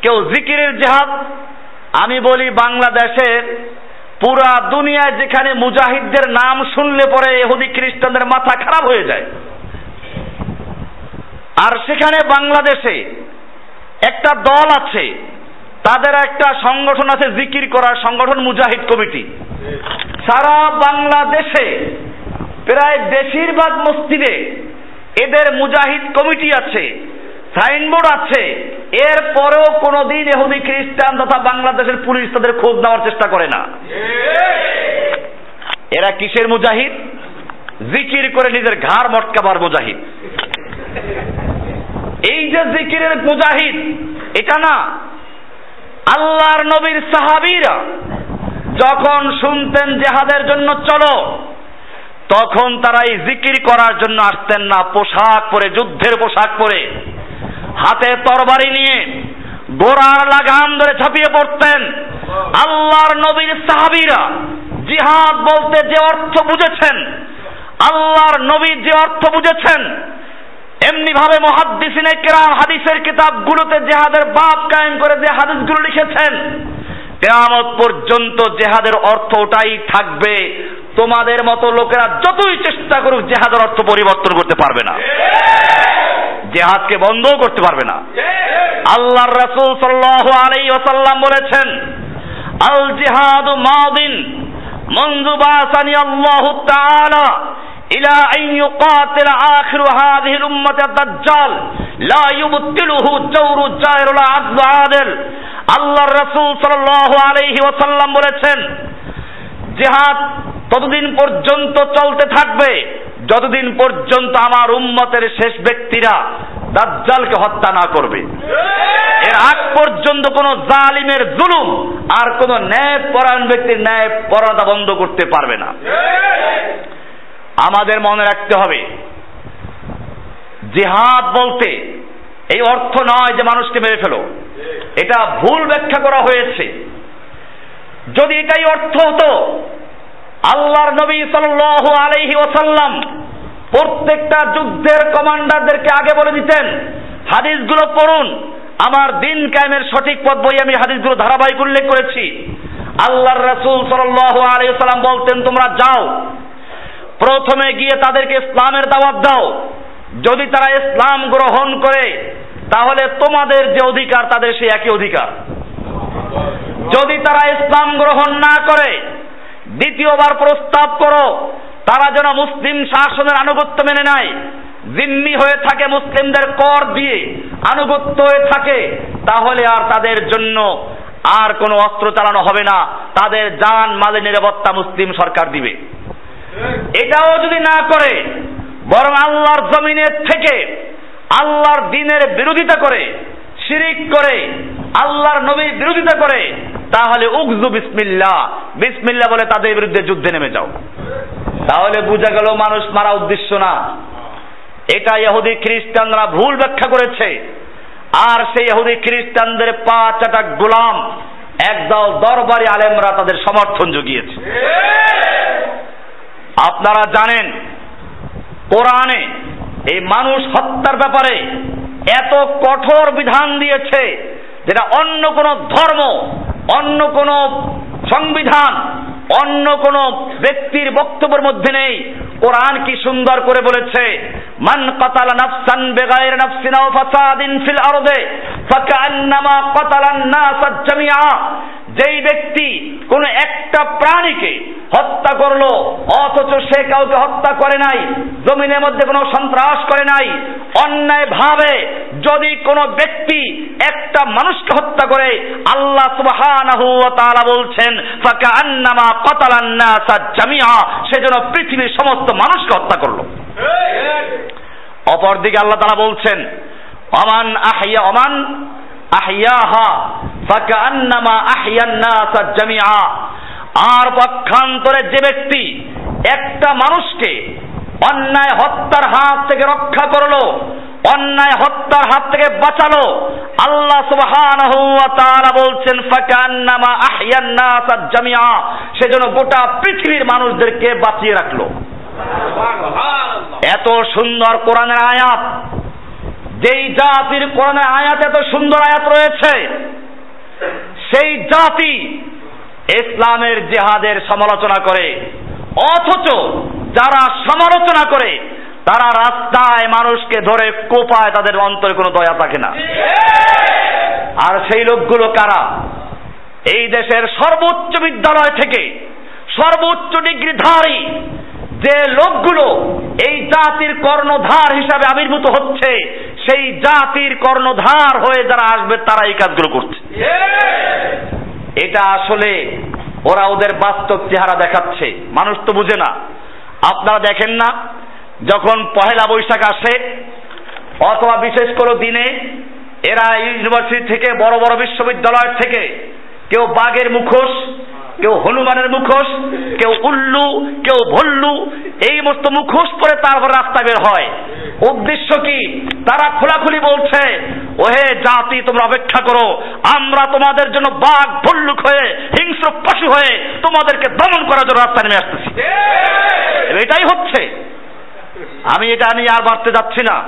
কেউ জিকিরের জেহাদ। আমি বলি বাংলাদেশের পুরা দুনিয়ায় যেখানে মুজাহিদদের নাম শুনলে পরে এহুদি খ্রিস্টানদের মাথা খারাপ হয়ে যায়। আর সেখানে বাংলাদেশে একটা দল আছে তাদের একটা সংগঠন আছে জিকির করার সংগঠন, মুজাহিদ কমিটি। সারা বাংলাদেশে প্রায় বেশিরভাগ মসজিদে এদের মুজাহিদ কমিটি আছে, সাইনবোর্ড আছে। এর পরেও কোনোদিন এহুদি খ্রিস্টান তথা বাংলাদেশের পুলিশ তাদের খোঁজ নেওয়ার চেষ্টা করে না। এরা কিসের মুজাহিদ? জিকির করে নিজের ঘাড় মটকাবার মুজাহিদ। এই যে জিকিরের মুজাহিদ, এটা না আল্লাহর নবীর সাহাবীরা যখন শুনতেন জেহাদের জন্য চলো, তখন তারা এই জিকির করার জন্য আসতেন না, পোশাক পরে, যুদ্ধের পোশাক পরে। হাতে তরবারি নিয়ে গোড়ার লাগাম ধরে ঝাঁপিয়ে পড়তেন। আল্লাহর নবীর সাহাবীরা জিহাদ বলতে যে অর্থ বুঝেছেন, আল্লাহর নবী যে অর্থ বুঝেছেন এমনি ভাবে মহাদ্দিসিনে কেরাম হাদিসের কিতাবগুলোতে জেহাদের বাপ কায়েম করে যে হাদিসগুলো লিখেছেন কেরামত পর্যন্ত জেহাদের অর্থ ওটাই থাকবে। তোমাদের মতো লোকেরা যতই চেষ্টা করুক জেহাদের অর্থ পরিবর্তন করতে পারবে না। জেহাদকে বন্ধও করতে পারবে না। আল্লাহর রাসূল সাল্লাল্লাহু আলাইহি ওয়াসাল্লাম বলেছেন আল জিহাদু মাদিন মঞ্জুবাসানি আল্লাহ তাআলা إلى أن يقاتل آخر هذه الأمة الدجال لا يبطله جور جائر العدل عادل আল্লাহর রসুল সাল্লাল্লাহু আলাইহি ওয়াসাল্লাম বলেছেন জিহাদ ততদিন পর্যন্ত চলতে থাকবে যতদিন পর্যন্ত আমার উম্মতের শেষ ব্যক্তিরা দাজ্জালকে হত্যা না করবে এর আগ পর্যন্ত কোন জালিমের জুলুম আর কোন ন্যায় পরায়ণ ব্যক্তির ন্যায় পরাধা বন্ধ করতে পারবে না আমাদের মনে রাখতে হবে। জিহাদ বলতে এই অর্থ নয় যে মানুষকে মেরে ফেলো। এটা ভুল ব্যাখ্যা করা হয়েছে। যদি এটাই অর্থ হতো, আল্লাহর নবী সাল্লাল্লাহু আলাইহি ওসাল্লাম প্রত্যেকটা যুদ্ধের কমান্ডারদেরকে আগে বলে দিতেন, হাদিসগুলো পড়ুন, আমার দিন কায়েমের সঠিক পথ বই আমি হাদিসগুলো ধারাবাহিক উল্লেখ করেছি। আল্লাহর রাসূল সাল্লাল্লাহু আলাইহি ওয়াসাল্লাম বলতেন, তোমরা যাও প্রথমে গিয়ে তাদেরকে ইসলামের দাওয়াত দাও। যদি তারা ইসলাম গ্রহণ করে, তাহলে তোমাদের যে অধিকার, তাদের সেই একই অধিকার। যদি তারা ইসলাম গ্রহণ না করে, দ্বিতীয়বার প্রস্তাব করো, তারা যেন মুসলিম শাসনের আনুগত্য মেনে নেয়। জিম্মি হয়ে থাকে মুসলিমদের কর দিয়ে, আনুগত্য হয়ে থাকে, তাহলে আর তাদের জন্য আর কোনো অস্ত্র চালানো হবে না। তাদের যান মালের নিরাপত্তা মুসলিম সরকার দিবে। এটাও যদি না করে, বরং আল্লাহর জমিনের থেকে আল্লাহর দিনের বিরোধিতা করে, শিরিক করে, আল্লাহর নবীর বিরোধিতা করে, তাহলে উগজু বিসমিল্লা বিসমিল্লা বলে তাদের বিরুদ্ধে যুদ্ধে নেমে যাও। তাহলে বোঝা গেল মানুষ মারা উদ্দেশ্য না। এটা ইহুদি খ্রিস্টানরা ভুল ব্যাখ্যা করেছে। আর সেই ইহুদি খ্রিস্টানদের পা চাটা গোলাম, একদল দরবারি আলেমরা তাদের সমর্থন জুগিয়েছে। আপনারা জানেন, কোরআনে এই মানুষ হত্যার ব্যাপারে এত কঠোর বিধান দিয়েছে যেটা অন্য কোন ধর্ম, অন্য কোন সংবিধান, অন্য কোন ব্যক্তির বক্তব্যের মধ্যে নেই। কোরআন কি সুন্দর করে বলেছে, মান কাতালা নাফসান বেগায়ের নাফসিন আও ফাসাদিন ফিল আরদে ফাকান্নামা কাতালান নাস জামিআ। যেই ব্যক্তি কোন একটা প্রাণীকে হত্যা করল, অথচ সে কাউকে হত্যা করে নাই, জমিনের মধ্যে কোনো সন্ত্রাস করে নাই। অন্যায় ভাবে যদি কোনো ব্যক্তি একটা মানুষকে হত্যা করে, আল্লাহ সুবহানাহু বলছেন ফাকা আন্নামা কাতালান সেজন্য পৃথিবীর সমস্ত মানুষকে হত্যা করল। অপরদিকে আল্লাহ তাআলা বলছেন অমান আহিয়া অমান আহিয়াহা ফাকান্নামা আহিয়ান নাস জামিআ আর পক্ষান্তরে যে ব্যক্তি একটা মানুষকে অন্যায় হত্যার হাত থেকে রক্ষা করল অন্যায় হত্যার হাত থেকে বাঁচালো আল্লাহ সুবহানাহু ওয়া তাআলা বলছেন ফাকান্নামা আহিয়ান নাস জামিআ সেজন্য গোটা পৃথিবীর মানুষদেরকে বাঁচিয়ে রাখল। এত সুন্দর কোরআনের আয়াত। যেই জাতির কোরআনের আয়াত এত সুন্দর আয়াত রয়েছে সেই জাতি ইসলামের জেহাদের সমালোচনা করে, অথচ যারা সমালোচনা করে, তারা রাস্তায় মানুষকে ধরে কোপায় তাদের অন্তরে কোনো দয়া থাকে না। আর সেই লোকগুলো কারা? এই দেশের সর্বোচ্চ বিদ্যালয় থেকে সর্বোচ্চ ডিগ্রিধারী যে লোকগুলো এই জাতির কর্ণধার হিসাবে আবির্ভূত হচ্ছে, সেই জাতির কর্ণধার হয়ে যারা আসবে, তারা এই কাজগুলো করছে। এটা আসলে ওরা ওদের বাস্তব চেহারা দেখাচ্ছে। মানুষ তো বুঝে না। আপনারা দেখেন না, যখন পহেলা বৈশাখ আসে, অথবা বিশেষ কোনো দিনে, এরা ইউনিভার্সিটি থেকে বড় বড় বিশ্ববিদ্যালয় থেকে কেউ বাঘের মুখোশ কেউ হনুমানের মুখোশ, কেউ উল্লু, কেউ ভল্লু, এই মস্ত মুখোশ পরে তারপর রাস্তা বের হয়। উদ্দেশ্য কি? তারা খোলাখুলি বলছে, ওহে জাতি, তোমরা অপেক্ষা করো। আমরা তোমাদের জন্য বাঘ, ভল্লুক হয়ে, হিংস্র পশু হয়ে তোমাদেরকে দমন করার জন্য রাস্তা নেমে আসতেছি। এটাই হচ্ছে। আমি এটা নিয়ে আর বাড়তে যাচ্ছি না।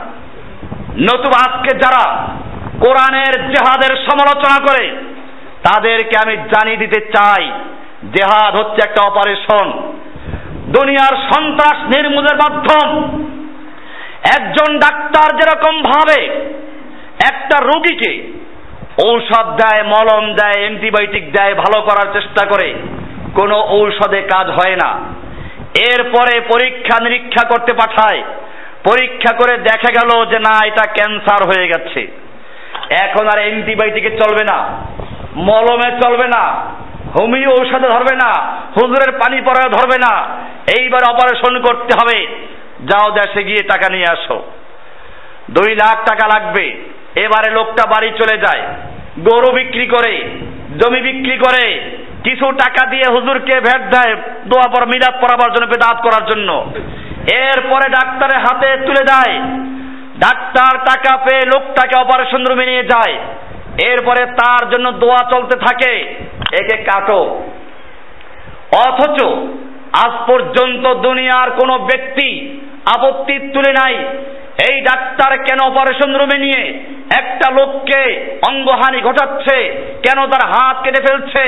নতুবা আজকে যারা কোরআনের জেহাদের সমালোচনা করে, তাদেরকে আমি জানিয়ে দিতে চাই জেহাদ হচ্ছে একটা অপারেশন। দুনিয়ার সন্ত্রাস নির্মূলের মাধ্যম। একজন ডাক্তার যেরকম ভাবে একটা রোগীকে ঔষধ দেয়, মলম দেয়, অ্যান্টিবায়োটিক দেয়, ভালো করার চেষ্টা করে, কোনো ঔষধে কাজ হয় না। এরপরে পরীক্ষা নিরীক্ষা করতে পাঠায়। পরীক্ষা করে দেখা গেল যে না, এটা ক্যান্সার হয়ে গেছে। এখন আর অ্যান্টিবায়োটিকে চলবে না, মলমে চলবে না। হোমিও ঔষধে ধরবে না, হুজুরের পানি পড়ায় ধরবে না। এইবার অপারেশন করতে হবে। যাও দেশে গিয়ে টাকা নিয়ে আসো। দুই লাখ টাকা লাগবে। এবারে লোকটা বাড়ি চলে যায়। গরু বিক্রি করে, জমি বিক্রি করে। কিছু টাকা দিয়ে হুজুরকে ভেট দেয় দোয়া পর, মিলাদ পড়াবার জন্য, বেদাত করার জন্য। এরপরে ডাক্তারের হাতে তুলে দেয়। ডাক্তার টাকা পেয়ে লোকটাকে অপারেশন রুমে নিয়ে যায়। এরপরে তার জন্য দোয়া চলতে থাকে। একে কাটো। অথচ আজ পর্যন্ত দুনিয়ার কোনো ব্যক্তি আপত্তি তুলে নাই। এই ডাক্তার কেন অপারেশন রুমে নিয়ে একটা লোককে অঙ্গহানি ঘটাচ্ছে? কেন তার হাত কেটে ফেলছে?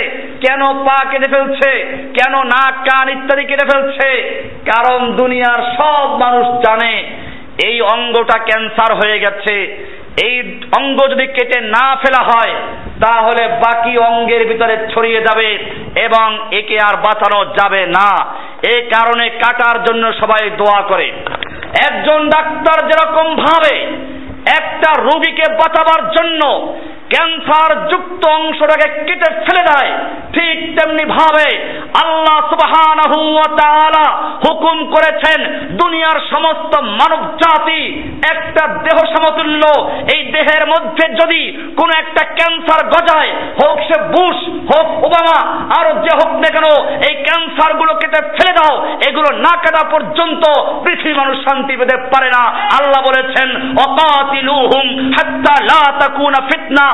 কেন পা কেটে ফেলছে? কেন নাক, কান ইত্যাদি কেটে ফেলছে? কারণ দুনিয়ার সব মানুষ জানে, এই অঙ্গটা ক্যান্সার হয়ে গেছে। এই অঙ্গ যদি কেটে না ফেলা হয়, তাহলে বাকি অঙ্গের ভিতরে ছড়িয়ে যাবে এবং একে আর বাঁচানো যাবে না। এ কারণে কাটার জন্য সবাই দোয়া করে। একজন ডাক্তার যেরকম ভাবে একটা রোগীকে বাঁচাবার জন্য ক্যান্সার যুক্ত অংশটাকে কেটে ফেলে দেয়। ঠিক তেমনি ভাবে আল্লাহ তাআলা হুকুম করেছেন, দুনিয়ার সমস্ত মানব জাতি একটা দেহ সমতুল্য। এই দেহের মধ্যে যদি কোনো একটা ক্যান্সার গজায়, হোক সে বুশ, হোক ওবামা, আর যে হোক না কেন, এই ক্যান্সারগুলো কেটে ফেলে দাও। এগুলো না কাটা পর্যন্ত পৃথিবী মানুষ শান্তি পেতে পারে না। আল্লাহ বলেছেন, অকাতিলুহুম হাত্তা লা তাকুনা ফিতনা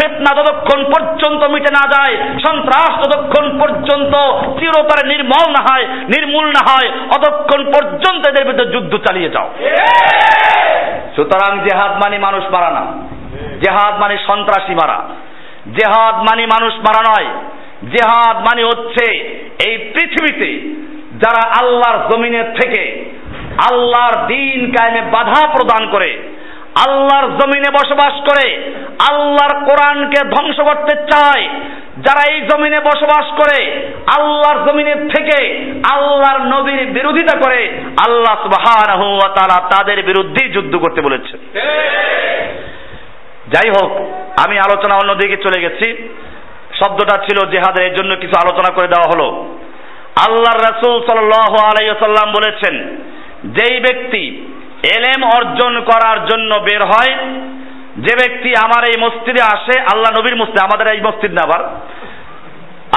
ফিতনা যতক্ষণ পর্যন্ত মিটে না যায়, সন্ত্রাস যতক্ষণ পর্যন্ত চিরতরে নির্মল না হয়, নির্মূল না হয়, অতক্ষণ পর্যন্ত এদের যুদ্ধ চালিয়ে যাও। সুতরাং জেহাদ মানে মানুষ মারা না। জেহাদ মানে সন্ত্রাসী মারা। জেহাদ মানে মানুষ মারা নয়। জেহাদ মানে হচ্ছে এই পৃথিবীতে যারা আল্লাহর জমিনের থেকে আল্লাহর দিন কায়েমে বাধা প্রদান করে আল্লাহর জমিনে বসবাস করে, আল্লাহর কোরআনকে ধ্বংস করতে চায়। যারা এই জমিনে বসবাস করে, আল্লাহর জমিনের থেকে আল্লাহর নবীর বিরোধিতা করে, আল্লাহ সুবহানাহু ওয়া তাআলা তাদের বিরুদ্ধে যুদ্ধ করতে বলেছে। যাই হোক, আমি আলোচনা অন্যদিকে চলে গেছি। শব্দটা ছিল জেহাদের, এর জন্য কিছু আলোচনা করে দেওয়া হলো। আল্লাহর রাসূল সাল্লাল্লাহু আলাইহি ওয়াসাল্লাম বলেছেন, যেই ব্যক্তি এলেম অর্জন করার জন্য বের হয়। যে ব্যক্তি আমার এই মসজিদে আসে, আল্লাহ নবীর মসজিদ, আমাদের এই মসজিদ না আবার?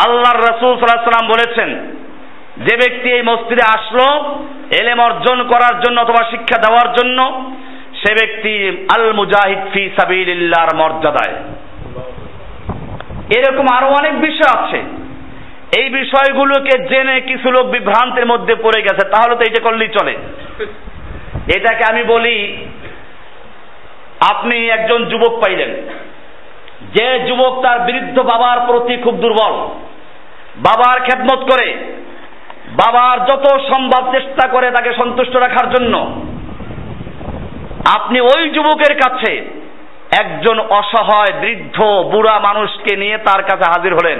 আল্লাহর রসুল সাল্লাম বলেছেন, যে ব্যক্তি এই মসজিদে আসলো, এলেম অর্জন করার জন্য অথবা শিক্ষা দেওয়ার জন্য, সে ব্যক্তি আল মুজাহিদ ফি সাবিলিল্লাহর মর্যাদায়। এরকম আরও অনেক বিষয় আছে। এই বিষয়গুলোকে জেনে কিছু লোক বিভ্রান্তের মধ্যে পড়ে গেছে, তাহলে তো এটা করলেই চলে। এটাকে আমি বলি, আপনি একজন যুবক পাইলেন। যে যুবক তার বৃদ্ধ বাবার প্রতি খুব দুর্বল, বাবার খেদমত করে, বাবার যত সম্ভব চেষ্টা করে তাকে সন্তুষ্ট রাখার জন্য, আপনি ওই যুবকের কাছে একজন অসহায়, বৃদ্ধ, বুড়া মানুষকে নিয়ে তার কাছে হাজির হলেন।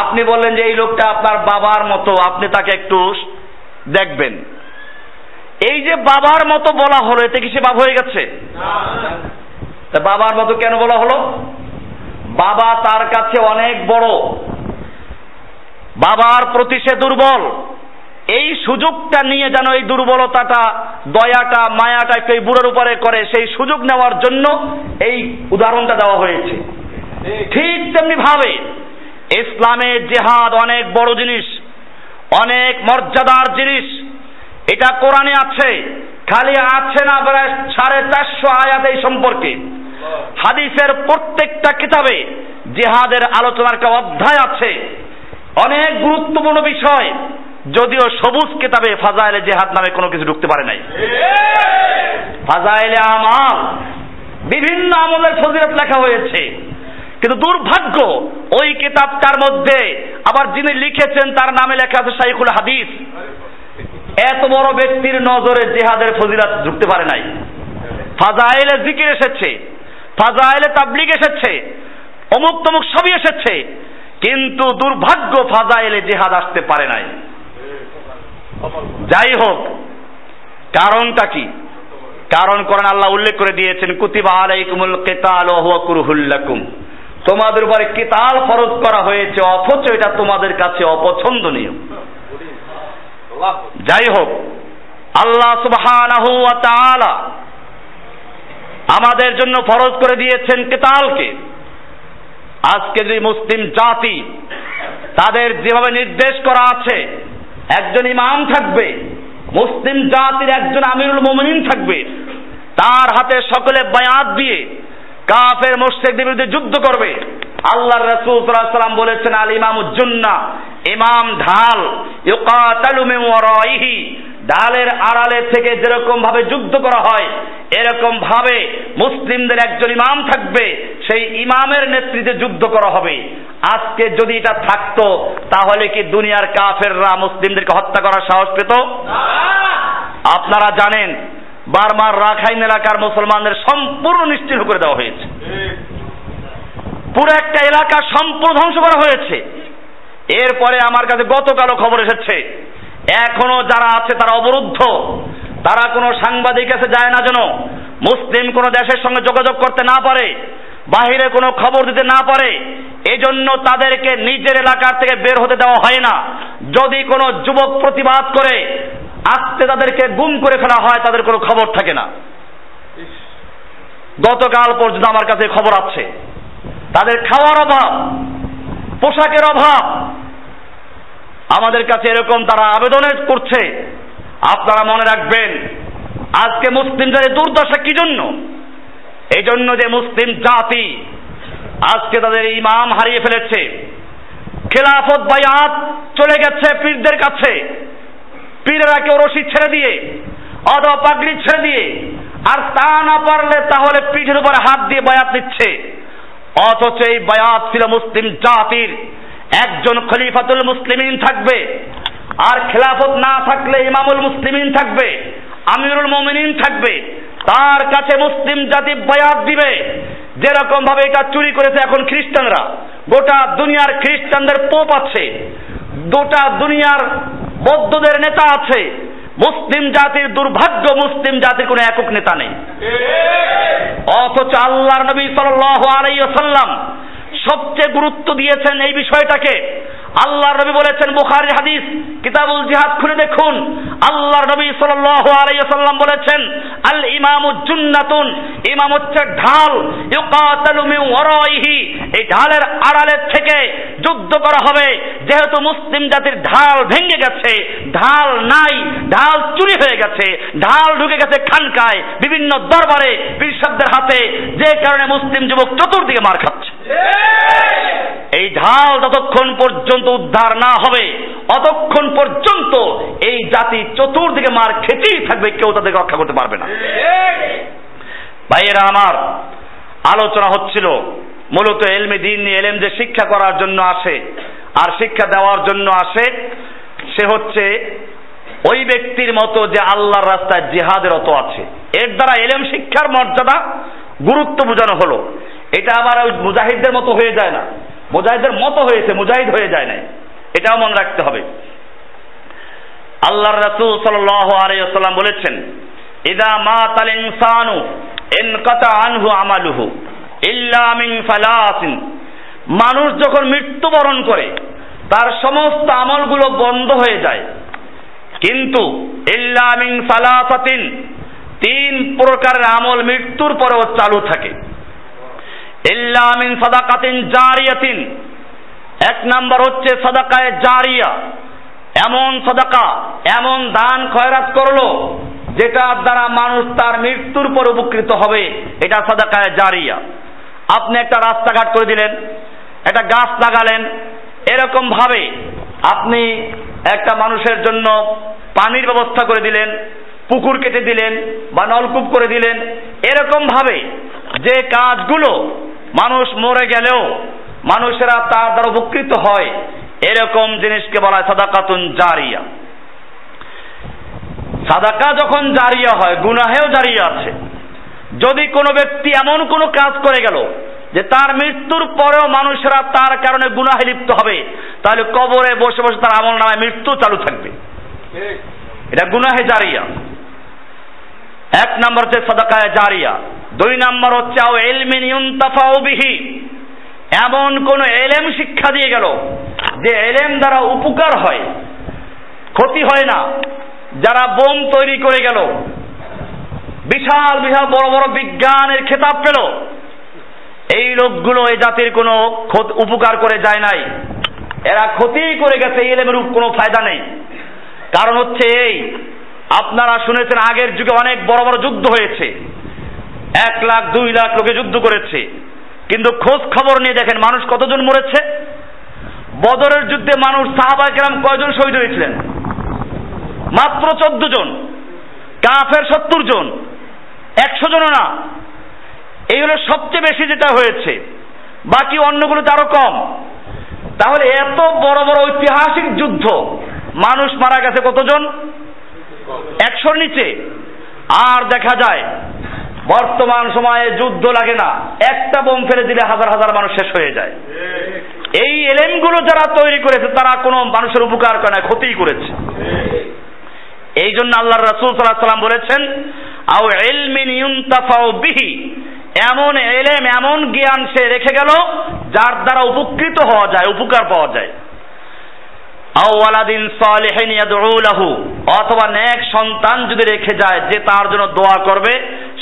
আপনি বললেন যে, এই লোকটা আপনার বাবার মতো, আপনি তাকে একটু দেখবেন। এই যে বাবার মতো বলা হলো, এতে কি সে বাবা হয়ে গেছে? তা বাবার মতো কেন বলা হলো? বাবা তার কাছে অনেক বড়। বাবার প্রতি সে দুর্বল। এই সুযোগটা নিয়ে যেন এই দুর্বলতাটা, দয়াটা, মায়াটা এই বুড়োর উপরে করে, সেই সুযোগ নেওয়ার জন্য এই উদাহরণটা দেওয়া হয়েছে। ঠিক তেমনি ভাবে ইসলামের জেহাদ অনেক বড় জিনিস, অনেক মর্যাদার জিনিস এটা কোরআনে আছে। খালি আছে না প্রায় সাড়ে চারশো আয়াত এই সম্পর্কে। হাদিসের প্রত্যেকটা কিতাবে জেহাদের আলোচনার একটা অধ্যায় আছে। অনেক গুরুত্বপূর্ণ বিষয়, যদিও সবুজ কেতাবে ফাজাইলে জেহাদ নামে কোনো কিছু ঢুকতে পারে নাই। ফাজাইলে আমাল, বিভিন্ন আমলের ফজিলত লেখা হয়েছে। কিন্তু দুর্ভাগ্য, ওই কিতাবটার মধ্যে, আবার যিনি লিখেছেন তার নামে লেখা আছে শাইখুল হাদিস। এত বড় ব্যক্তির নজরে জেহাদের ফজিলাত ঢুকতে পারে নাই। ফাজাইলে জিকির এসেছে, ফাজাইলে তাবলিগ এসেছে, অমুক তমুক সবই এসেছে, কিন্তু দুর্ভাগ্য ফাজাইলে জেহাদ আসতে পারে নাই। যাই হোক, কারণটা কি? কারণ করেন আল্লাহ উল্লেখ করে দিয়েছেন, কুতিবা আলাইকুমুল কিতাল ওয়া হুয়া কুরহুল লাকুম। তোমাদের উপরে কিতাল ফরজ করা হয়েছে, অথচ এটা তোমাদের কাছে অপছন্দনীয়। যাই হোক, আল্লাহ তাআলা আমাদের জন্য ফরজ করে দিয়েছেন কেতালকে। আজকে যে মুসলিম জাতি তাদের যেভাবে নির্দেশ করা আছে, একজন ইমাম থাকবে, মুসলিম জাতির একজন আমিরুল মোমিনিন থাকবে, তার হাতে সকলে বায়াত দিয়ে কাফের মোশেকদের বিরুদ্ধে যুদ্ধ করবে। আল্লাহ রসুল সাল্লাম বলেছেন আল ইমাম উজ্জুন্না ইমাম ঢাল ঢালের আড়ালে থেকে যেরকম ভাবে যুদ্ধ করা হয় এরকম ভাবে মুসলিমদের একজন ইমাম থাকবে সেই ইমামের নেতৃত্বে যুদ্ধ করা হবে। আজকে যদি এটা থাকতো তাহলে কি দুনিয়ার কাফেররা মুসলিমদেরকে হত্যা করার সাহস পেত? আপনারা জানেন বারবার রাখাইন এলাকার মুসলমানদের সম্পূর্ণ নিশ্চিহ্ন করে দেওয়া হয়েছে। পুরো একটা এলাকা সম্পূর্ণ ধ্বংস করা হয়েছে। এরপরে আমার কাছে গতকালও খবর এসেছে। এখনও যারা আছে তারা অবরুদ্ধ। তারা কোনো সাংবাদিক কাছে যায় না যেন মুসলিম কোনো দেশের সঙ্গে যোগাযোগ করতে না পারে বাহিরে কোনো খবর দিতে না পারে। এজন্য তাদেরকে নিজের এলাকার থেকে বের হতে দেওয়া হয় না। যদি কোনো যুবক প্রতিবাদ করে আসতে তাদেরকে গুম করে ফেলা হয় তাদের কোনো খবর থাকে না। গতকাল পর্যন্ত আমার কাছে খবর আছে। তাদের খাওয়ার অভাব। পোশাকের অভাব। আমাদের কাছে এরকম তারা আবেদন করছে। আপনারা মনে রাখবেন, আজকে মুসলিমদের দুর্দশা কি জন্য? এই জন্য যে মুসলিম জাতি আজকে তাদের ইমাম হারিয়ে ফেলেছে। খেলাফত বায়াত চলে গেছে পীরদের কাছে। পীরেরা কেউ রশি ছেড়ে দিয়ে, অথবা পাগড়ি ছেড়ে দিয়ে, আর তা না পারলে তাহলে পিঠের উপরে হাত দিয়ে বায়াত নিচ্ছে অথচ এই বায়াত ছিল মুসলিম জাতির। একজন খলিফাতুল মুসলিমিন থাকবে। আর খেলাফত না থাকলে ইমামুল মুসলিমিন থাকবে, আমিরুল মোমিনিন থাকবে। তার কাছে মুসলিম জাতি বয়াত দিবে। যেরকম ভাবে এটা চুরি করেছে এখন খ্রিস্টানরা, গোটা দুনিয়ার খ্রিস্টানদের পোপ আছে, গোটা দুনিয়ার বৌদ্ধদের নেতা আছে। মুসলিম জাতির দুর্ভাগ্য মুসলিম জাতির কোনো একক নেতা নেই। অথচ আল্লাহর নবী সাল্লাহ আলাইহি ওয়াসাল্লাম সবচেয়ে গুরুত্ব দিয়েছেন এই বিষয়টাকে। আল্লাহর নবী বলেছেন, বুখারীর হাদিস, কিতাবুল জিহাদ খুলে দেখুন। আল্লাহর নবী সাল্লাল্লাহু আলাইহি ওয়াসাল্লাম বলেছেন আল ইমামু জুন্নাতুন ইমাম হচ্ছে ঢাল, ইউকাতালু এই ঢালের আড়ালের থেকে যুদ্ধ করা হবে। যেহেতু মুসলিম জাতির ঢাল ভেঙে গেছে, ঢাল নাই, ঢাল চুরি হয়ে গেছে, ঢাল ঢুকে গেছে খানকায়, বিভিন্ন দরবারে বীরশব্দের হাতে। যে কারণে মুসলিম যুবক চতুর্দিকে মার খাচ্ছে। এই ঢাল যতক্ষণ পর্যন্ত উদ্ধার না হবে, অতক্ষণ পর্যন্ত এই জাতি চতুর্দিকে মার খেতেই থাকবে, কেউ তাদেরকে রক্ষা করতে পারবে না। ভাইয়েরা আমার, আলোচনা হচ্ছিল মূলত এলমে দিন নিয়ে, এলেম যে শিক্ষা করার জন্য আসে আর শিক্ষা দেওয়ার জন্য আসে, সে হচ্ছে ওই ব্যক্তির মতো যে আল্লাহর রাস্তায় জেহাদের অত আছে। এর দ্বারা এলেম শিক্ষার মর্যাদা গুরুত্ব বোঝানো হলো। এটা আবার ওই মুজাহিদদের মতো হয়ে যায় না। মুজাহিদের মতো হয়েছে, মুজাহিদ হয়ে যায় নাই। এটাও মনে রাখতে হবে। আল্লাহর রাসূল সাল্লাল্লাহু আলাইহি ওয়াসাল্লাম বলেছেন, ইদা মাতাল ইনসানু ইনকাতা আনহু আমালুহু ইল্লা মিন ফালাসিন মানুষ যখন মৃত্যুবরণ করে, তার সমস্ত আমলগুলো বন্ধ হয়ে যায়। কিন্তু ইল্লা মিন তিন প্রকারের আমল মৃত্যুর পরেও চালু থাকে। ইল্লা মিন সাদাকাতিন জারিয়াতিন। এক নাম্বার হচ্ছে সাদাকায়ে জারিয়া। এমন সাদাকা, এমন দান খয়রাত করল, যেটার দ্বারা মানুষ তার মৃত্যুর পর উপকৃত হবে। এটা সাদাকায়ে জারিয়া। আপনি একটা রাস্তাঘাট করে দিলেন, একটা গাছ লাগালেন, এরকম ভাবে আপনি একটা মানুষের জন্য পানির ব্যবস্থা করে দিলেন, পুকুর কেটে দিলেন বা নলকূপ করে দিলেন, এরকম ভাবে যে কাজগুলো মানুষ মরে গেলেও মানুষেরা তার দ্বারা উপকৃত হয়। এরকম জিনিসকে বলা হয় সাদাকাতুন জারিয়া। সাদাকা যখন জারিয়া হয় গুনাহেও জারিয়া আছে। যদি কোনো ব্যক্তি এমন কোনো কাজ করে গেল যে তার মৃত্যুর পরেও মানুষেরা তার কারণে গুনাহে লিপ্ত হবে তাহলে কবরে বসে বসে তার আমল নামে মৃত্যু চালু থাকবে। এটা গুনাহে জারিয়া। এক নম্বর হচ্ছে সদাকায় জারিয়া। দুই নম্বর হচ্ছে, আও এলমিন ইউনতাফাও বিহি। এমন কোন এলেম শিক্ষা দিয়ে গেল, যে এলেম দ্বারা উপকার হয়, ক্ষতি হয় না। যারা বোম তৈরি করে গেল, বিশাল বিশাল বড় বড় বিজ্ঞানের খেতাব পেল, এই লোকগুলো এই জাতির কোনো উপকার করে যায় নাই। এরা ক্ষতি করে গেছে, এই এলেমের কোনো ফায়দা নেই। কারণ হচ্ছে এই, আপনারা শুনেছেন আগের যুগে অনেক বড় বড় যুদ্ধ হয়েছে। এক লাখ, দুই লাখ লোকে যুদ্ধ করেছে। কিন্তু খোঁজ খবর নিয়ে দেখেন মানুষ কতজন মরেছে? বদরের যুদ্ধে মানুষ, সাহাবা কেরাম কয়জন শহীদ হয়েছিলেন? মাত্র চোদ্দ জন। কাফের সত্তর জন। একশো জন না। এই হলো সবচেয়ে বেশি যেটা হয়েছে। বাকি অন্যগুলোতে আরও কম। তাহলে এত বড় বড় ঐতিহাসিক যুদ্ধ, মানুষ মারা গেছে কতজন? একশোর নিচে। আর দেখা যায় বর্তমান সময়ে যুদ্ধ লাগে না। একটা বোম ফেলে দিলে হাজার হাজার মানুষ শেষ হয়ে যায়। এই এলেমগুলো যারা তৈরি করেছে, তারা কোনো মানুষের উপকার করে না, ক্ষতিই করেছে। এই জন্য আল্লাহ রাসূল সাল্লাল্লাহু সাল্লাম বলেছেন, আও ইলমিন ইউনতাফাউ বিহি। এমন এলেম, এমন জ্ঞান সে রেখে গেল, যার দ্বারা উপকৃত হওয়া যায়, উপকার পাওয়া যায়। আওয়ালাদিন সালেহিন ইয়াদউলাহু, অথবা নেক সন্তান যদি রেখে যায়, যে তার জন্য দোয়া করবে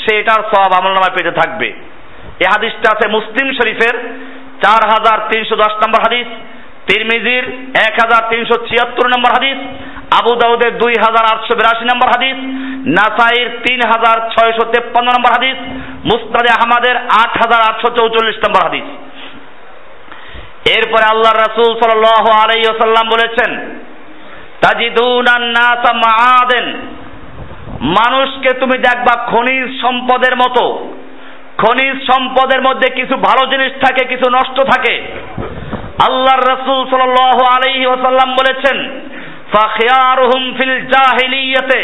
সে এটার সব আমল নামায় পেতে থাকবে। এই হাদিসটা আছে মুসলিম শরীফের চার হাজার তিনশো দশ নম্বর হাদিস, তিরমিজির এক হাজার তিনশো ছিয়াত্তর নম্বর হাদিস, আবু দাউদের দুই হাজার আটশো বিরাশি নম্বর হাদিস, নাসাইর তিন হাজার ছয়শো তেপ্পান্ন নম্বর হাদিস, মুস্তাদে আহমদের আট হাজার আটশো চৌচল্লিশ নম্বর হাদিস। এরপরে আল্লাহ রাসূল সাল্লাল্লাহু আলাই বলেছেন, তাজিদুনান নাসা মাআদেন মানুষকে তুমি দেখবা খনিজ সম্পদের মতো। খনিজ সম্পদের মধ্যে কিছু ভালো জিনিস থাকে, কিছু নষ্ট থাকে। আল্লাহর রাসূল সাল্লাল্লাহু আলাইহি ওয়াসাল্লাম বলেছেন, ফাখিয়ারুহুম ফিল জাহিলিয়াতে,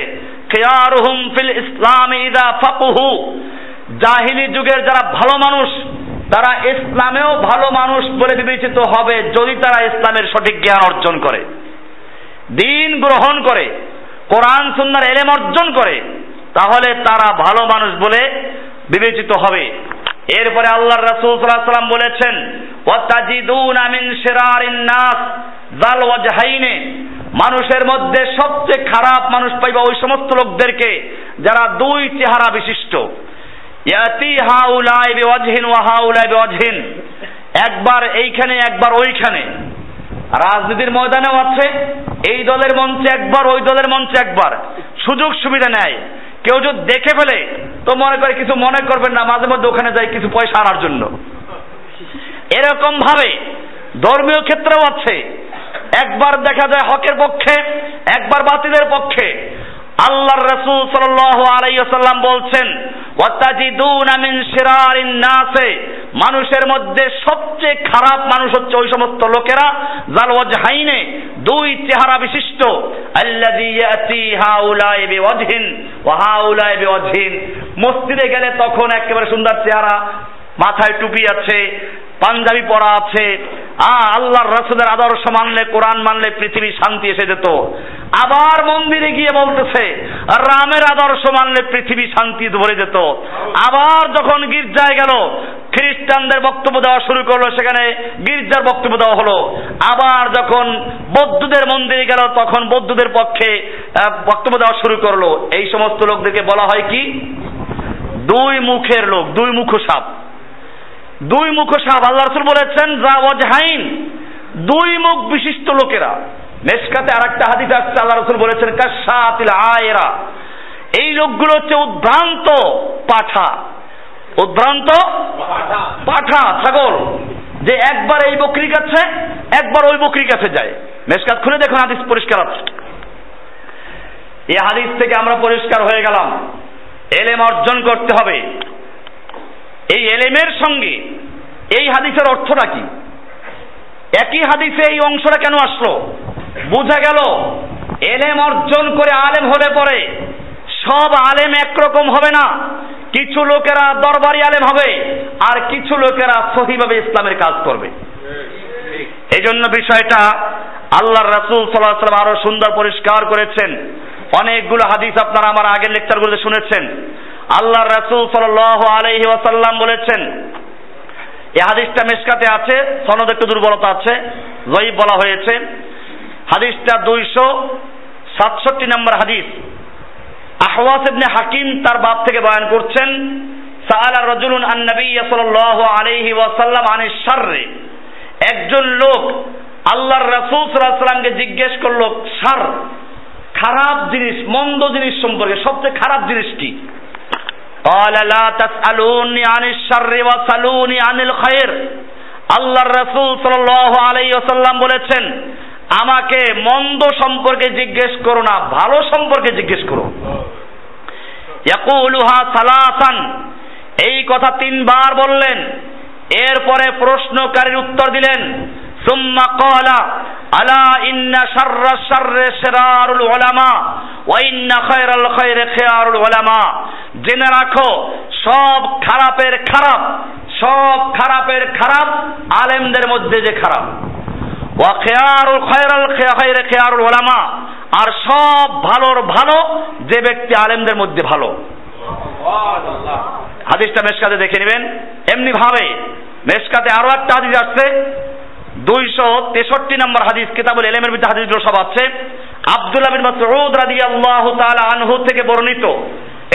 খিয়ারুহুম ফিল ইসলামে ইদা ফাকুহু। জাহিলি যুগের যারা ভালো মানুষ, তারা ইসলামেও ভালো মানুষ বলে বিবেচিত হবে যদি তারা ইসলামের সঠিক জ্ঞান অর্জন করে, দিন গ্রহণ করে। কোরআন সুন্নার এলেম অর্জন করে, তাহলে তারা ভালো মানুষ বলে বিবেচিত হবে। এরপরে আল্লাহ রাসূল সাল্লাম বলেছেন ওয়াজহাইনে। মানুষের মধ্যে সবচেয়ে খারাপ মানুষ পাইবা ওই সমস্ত লোকদেরকে যারা দুই চেহারা বিশিষ্ট। ইয়াতি একবার এইখানে, একবার ওইখানে। রাজনীতির ময়দানেও আছে, এই দলের মঞ্চে একবার, ওই দলের মঞ্চে একবার। সুযোগ সুবিধা নেয়। কেউ যদি দেখে ফেলে, তো মনে করে কিছু মনে করবেন না, মাঝে মধ্যে ওখানে যায় কিছু পয়সা আনার জন্য। এরকম ভাবে ধর্মীয় ক্ষেত্রেও আছে। একবার দেখা যায় হকের পক্ষে, একবার বাতিলের পক্ষে। আল্লাহর রাসূল সাল্লাল্লাহু আলাইহি ওয়াসাল্লাম বলছেন, ওয়াতাজিদুনা মিন শিরারিন নাসে মানুষের মধ্যে সবচেয়ে খারাপ মানুষ হচ্ছে ওই সমস্ত লোকেরা জাল ওয়াজহাইনে দুই চেহারা বিশিষ্ট। আল্লাযী ইয়াতি হাউলাই বিওয়াজহিন, ওয়া হাউলাই বিওয়াজহিন। মসজিদে গেলে তখন একেবারে সুন্দর চেহারা, মাথায় টুপি আছে পাঞ্জাবি পরা আছে। আ আল্লাহর রাসূলের আদর্শ মানলে, কোরআন মানলে পৃথিবী শান্তি এসে যেত। আবার মন্দিরে গিয়ে বলতেছে, রামের আদর্শ মানলে পৃথিবী শান্তি ভরে যেত। আবার যখন গির্জায় গেল, খ্রিস্টানদের বক্তব্য দেওয়া শুরু করল, সেখানে গির্জার বক্তব্য দেওয়া হলো। আবার যখন বৌদ্ধদের মন্দিরে গেল, তখন বৌদ্ধদের পক্ষে বক্তব্য দেওয়া শুরু করল। এই সমস্ত লোকদেরকে বলা হয় কি? দুই মুখের লোক, দুই মুখ সাপ দুই মুখ সাপ আল্লাহ রসুল বলেছেন, যা ওয়াজহাইন। দুই মুখ বিশিষ্ট লোকেরা। মেসকাতে আর একটা হাদিস আসছে, আল্লাহ রসুল বলেছেন কাশাতিল আয়েরা। এই লোকগুলো হচ্ছে উদ্ভ্রান্ত পাঠা। উদ্ভ্রান্ত পাঠা, ছাগল। যে একবার এই বকরির কাছে, একবার ওই বকরির কাছে যায়। মেশকাত খুলে দেখুন, হাদিস পরিষ্কার আছে। এই হাদিস থেকে আমরা পরিষ্কার হয়ে গেলাম। এলেম অর্জন করতে হবে। এই এলেমের সঙ্গে, এই হাদিসের অর্থটা কি? একই হাদিসে এই অংশটা কেন আসলো? বোঝা গেল, এলেম অর্জন করে আলেম হলে পরে সব আলেম একরকম হবে না। কিছু লোকেরা দরবারি আলেম হবে, আর কিছু লোকেরা সহিভাবে ইসলামের কাজ করবে। এই জন্য বিষয়টা আল্লাহর রাসূল আলাইহি সাল্লাম আরও সুন্দর পরিষ্কার করেছেন। অনেকগুলো হাদিস আপনারা আমার আগের লেকচারগুলোতে শুনেছেন। আল্লাহর রাসূল সাল্লাল্লাহু আলাইহি ওয়াসাল্লাম বলেছেন, এই হাদিসটা মেশকাতে আছে, সনদ একটু দুর্বলতা আছে জয়ীব বলা হয়েছে। হাদিসটা দুইশো সাতষট্টি নম্বর হাদিস। আহওয়াস ইবনে হাকিম তার বাপ থেকে বয়ান করছেন, সাআলা রাজুলুন আন নবী সাল্লাল্লাহু আলাইহি ওয়াসাল্লাম আনিশ শাররে। একজন লোক আল্লাহর রাসূল সাল্লাল্লাহু আলাইহি জিজ্ঞেস করল, শার, খারাপ জিনিস, মন্দ জিনিস সম্পর্কে সবচেয়ে খারাপ জিনিস কি? قال لا تسألوني عن الشر وسألوني عن الخير আল্লাহর রাসূল সাল্লাল্লাহু আলাইহি ওয়াসাল্লাম বলেছেন আমাকে মন্দ সম্পর্কে জিজ্ঞেস করো না ভালো সম্পর্কে জিজ্ঞেস করো ইয়াকুলুহা সালাসান এই কথা তিনবার বললেন এরপরে প্রশ্নকারীর উত্তর দিলেন সুম্মা ক্বালা, আলা ইন্না শাররা শাররে শিরারুল উলামা, ওয়া ইন্না খায়রাল খায়রে খিয়ারুল উলামা। জেনে রাখো, সব খারাপের খারাপ, সব খারাপের খারাপ আলেমদের মধ্যে যে খারাপ। ওয়া খেয়ারুল খয়রাল খায়রে খেয়ারুল ওলামা আর সব ভালোর ভালো যে ব্যক্তি আলেমদের মধ্যে ভালো। হাদিসটা মেশকাতে দেখে নেবেন। এমনি ভাবে মেশকাতে আরও একটা হাদিস আসছে দুইশো তেষট্টি নম্বর হাদিস, কিতাবুল এলেমের মধ্যে হাদিসগুলো সব আছে। আব্দুল্লাহ বিন মাসউদ রাদিয়াল্লাহু তাআলা আনহু থেকে বর্ণিত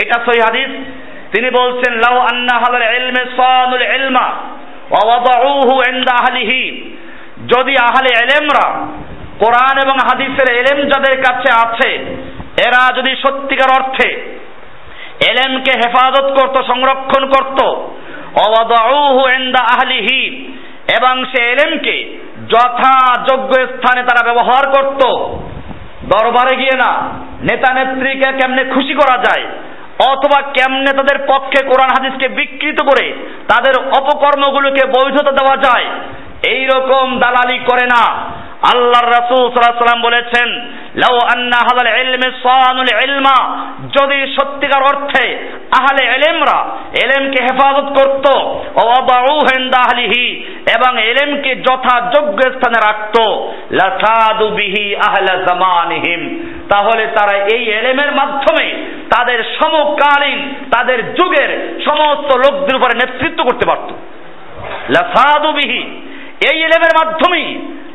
এটা সহি হাদিস। তিনি বলছেন, লাউ আন্না হালাল ইলমে সানুল ইলমা ওয়া ওয়াদাউহু ইনদা আহলিহি। যদি আহলে এলেমরা কোরআন এবং হাদিসের এলেম যাদের কাছে আছে, এরা যদি সত্যিকার অর্থে এলেমকে হেফাজত করত, সংরক্ষণ করত অবাদউহু ইনদা আহলিহি এবং সে এলেমকে যথাযোগ্য স্থানে তারা ব্যবহার করত। দরবারে গিয়ে না, নেতা নেত্রীকে কেমনে খুশি করা যায়, অথবা কেমনে তাদের পক্ষে কোরআন হাদিসকে বিকৃত করে তাদের অপকর্মগুলোকে বৈধতা দেওয়া যায় এই রকম দালালি করে না। আল্লাহর রাসূল সাল্লাল্লাহু আলাইহি বলেছেন, লাউ আন্না হালাল ইলমি সানুল ইলমা। যদি সত্যিকার অর্থে আহলে ইলমরা ইলমকে হেফাজত করত ও ওয়াদাউ হিন্দা আহলিহি, এবং ইলমকে যথাযোগ্য স্থানে রাখত, লাসাদু বিহি আহলা জামানিহিম। তাহলে তারা এই এলেমের মাধ্যমে তাদের সমকালীন, তাদের যুগের সমস্ত লোকদের উপরে নেতৃত্ব করতে পারত। লাসাদু বিহি এই এলেমের মাধ্যমেই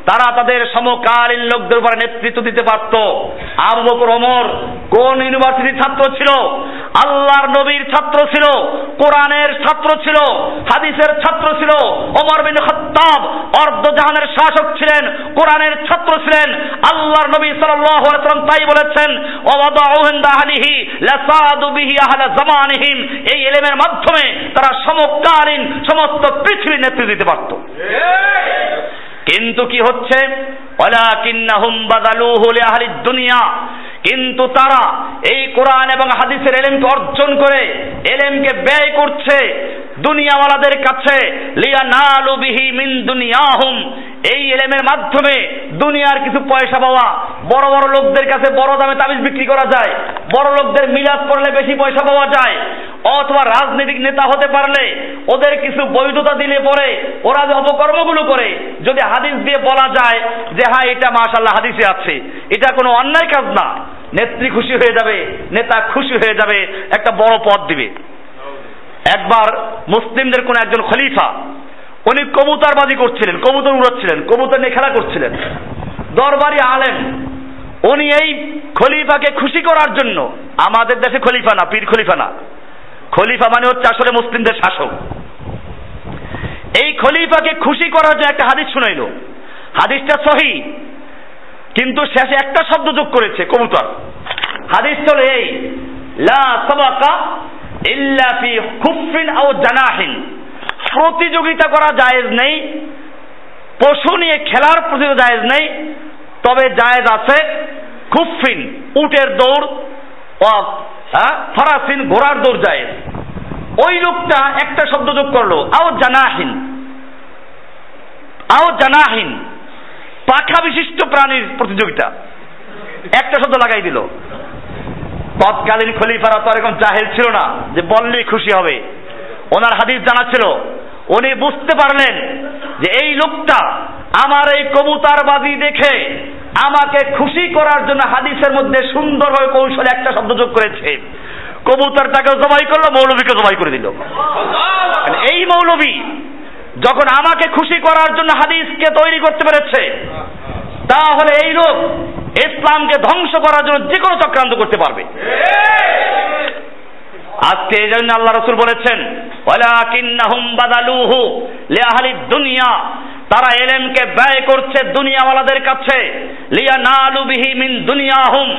তারা তাদের সমকালীন লোকদের উপরে নেতৃত্ব দিতে পারত। আবু বকর, ওমর কোন ইউনিভার্সিটির ছাত্র ছিল? আল্লাহর নবীর ছাত্র ছিল কোরআনের ছাত্র ছিল হাদিসের ছাত্র ছিল ওমর বিন খত্তাব অর্ধ জাহানের শাসক ছিলেন কোরআনের ছাত্র ছিলেন আল্লাহর নবী সাল্লাল্লাহু আলাইহি সাল্লাম তাই বলেছেন ওয়াদাউ ইনদা আহলিহি লাসাদু বিহি আহলা জামানিহিম এই ইলমের মাধ্যমে তারা সমকালীন সমস্ত পৃথিবীর নেতৃত্ব দিতে পারত। কিন্তু কি হচ্ছে? দুনিয়া। কিন্তু তারা এই কোরআন এবং হাদিসের এলেমকে অর্জন করে, এলেমকে ব্যয় করছে দুনিয়াওয়ালাদের কাছে। লিয়া নালু বিহি মিন দুনিয়াহুম। এই এলেমের মাধ্যমে দুনিয়ার কিছু পয়সা পাওয়া, বড় বড় লোকদের কাছে বড় দামে তাবিজ বিক্রি করা যায়, বড় লোকদের মিলাদ করলে বেশি পয়সা পাওয়া যায়, অথবা রাজনৈতিক নেতা হতে পারলে ওদের কিছু বৈধতা দিলে পরে ওরা যে অপকর্মগুলো করে, যদি হাদিস দিয়ে বলা যায় যে হ্যাঁ এটা মাশাল্লাহ হাদিসে আছে। এটা কোনো অন্যায় কাজ না। নেত্রী খুশি হয়ে যাবে, নেতা খুশি হয়ে যাবে, একটা বড় পদ দিবে। একবার মুসলিমদের কোন একজন খলিফা, উনি কবুতরবাজি করছিলেন, কবুতর উড়াচ্ছিলেন, কবুতর নিয়ে খেলা করছিলেন। দরবারি আলেম, উনি এই খলিফাকে খুশি করার জন্য, আমাদের দেশে খলিফা না, পীর খলিফা না। খলিফা মানে হচ্ছে আসলে মুসলিমদের শাসক। এই খলিফাকে খুশি করার জন্য একটা হাদিস শুনাইল। হাদিসটা সহি। কিন্তু শেষে একটা শব্দ যোগ করেছে কবুতর। হাদিস চলে এই, লা সাবাকা ইল্লা ফি খুফিন আও জানাহিন। প্রতিযোগিতা করা জায়েজ নেই, পশু নিয়ে খেলার প্রতিযোগিতা জায়েজ নেই, তবে জায়েজ আছে খুফিন উটের দৌড় ও ফরাসিন ঘোড়ার দৌড় জায়েজ। ওই লোকটা একটা শব্দ যোগ করল, আও জানাহীন। আও জানাহীন। পাখা বিশিষ্ট প্রাণীর প্রতিযোগিতা। একটা শব্দ লাগাই দিল। তৎকালীন খলিফারা তো এরকম জাহেল ছিল না, যে বললেই খুশি হবে। ওনার হাদিস জানা ছিল উনি বুঝতে পারলেন যে এই লোকটা আমার এই কবুতারবাজি দেখে আমাকে খুশি করার জন্য হাদিসের মধ্যে সুন্দরভাবে কৌশলে একটা শব্দ যোগ করেছে। কবুতরটাকে জবাই করল মৌলবীকে জবাই করে দিল। মানে এই মৌলবী যখন আমাকে খুশি করার জন্য হাদিসকে তৈরি করতে পেরেছে তাহলে এই লোক ইসলামকে ধ্বংস করার জন্য যে কোনো চক্রান্ত করতে পারবে। আজকে এই জন্য আল্লাহ রসুল বলেছেন বাদালুহু দুনিয়া। তারা এলেমকে ব্যয় করছে দুনিয়াওয়ালাদের কাছে। লিয়া নালু বিহি মিন দুনিয়াহুম।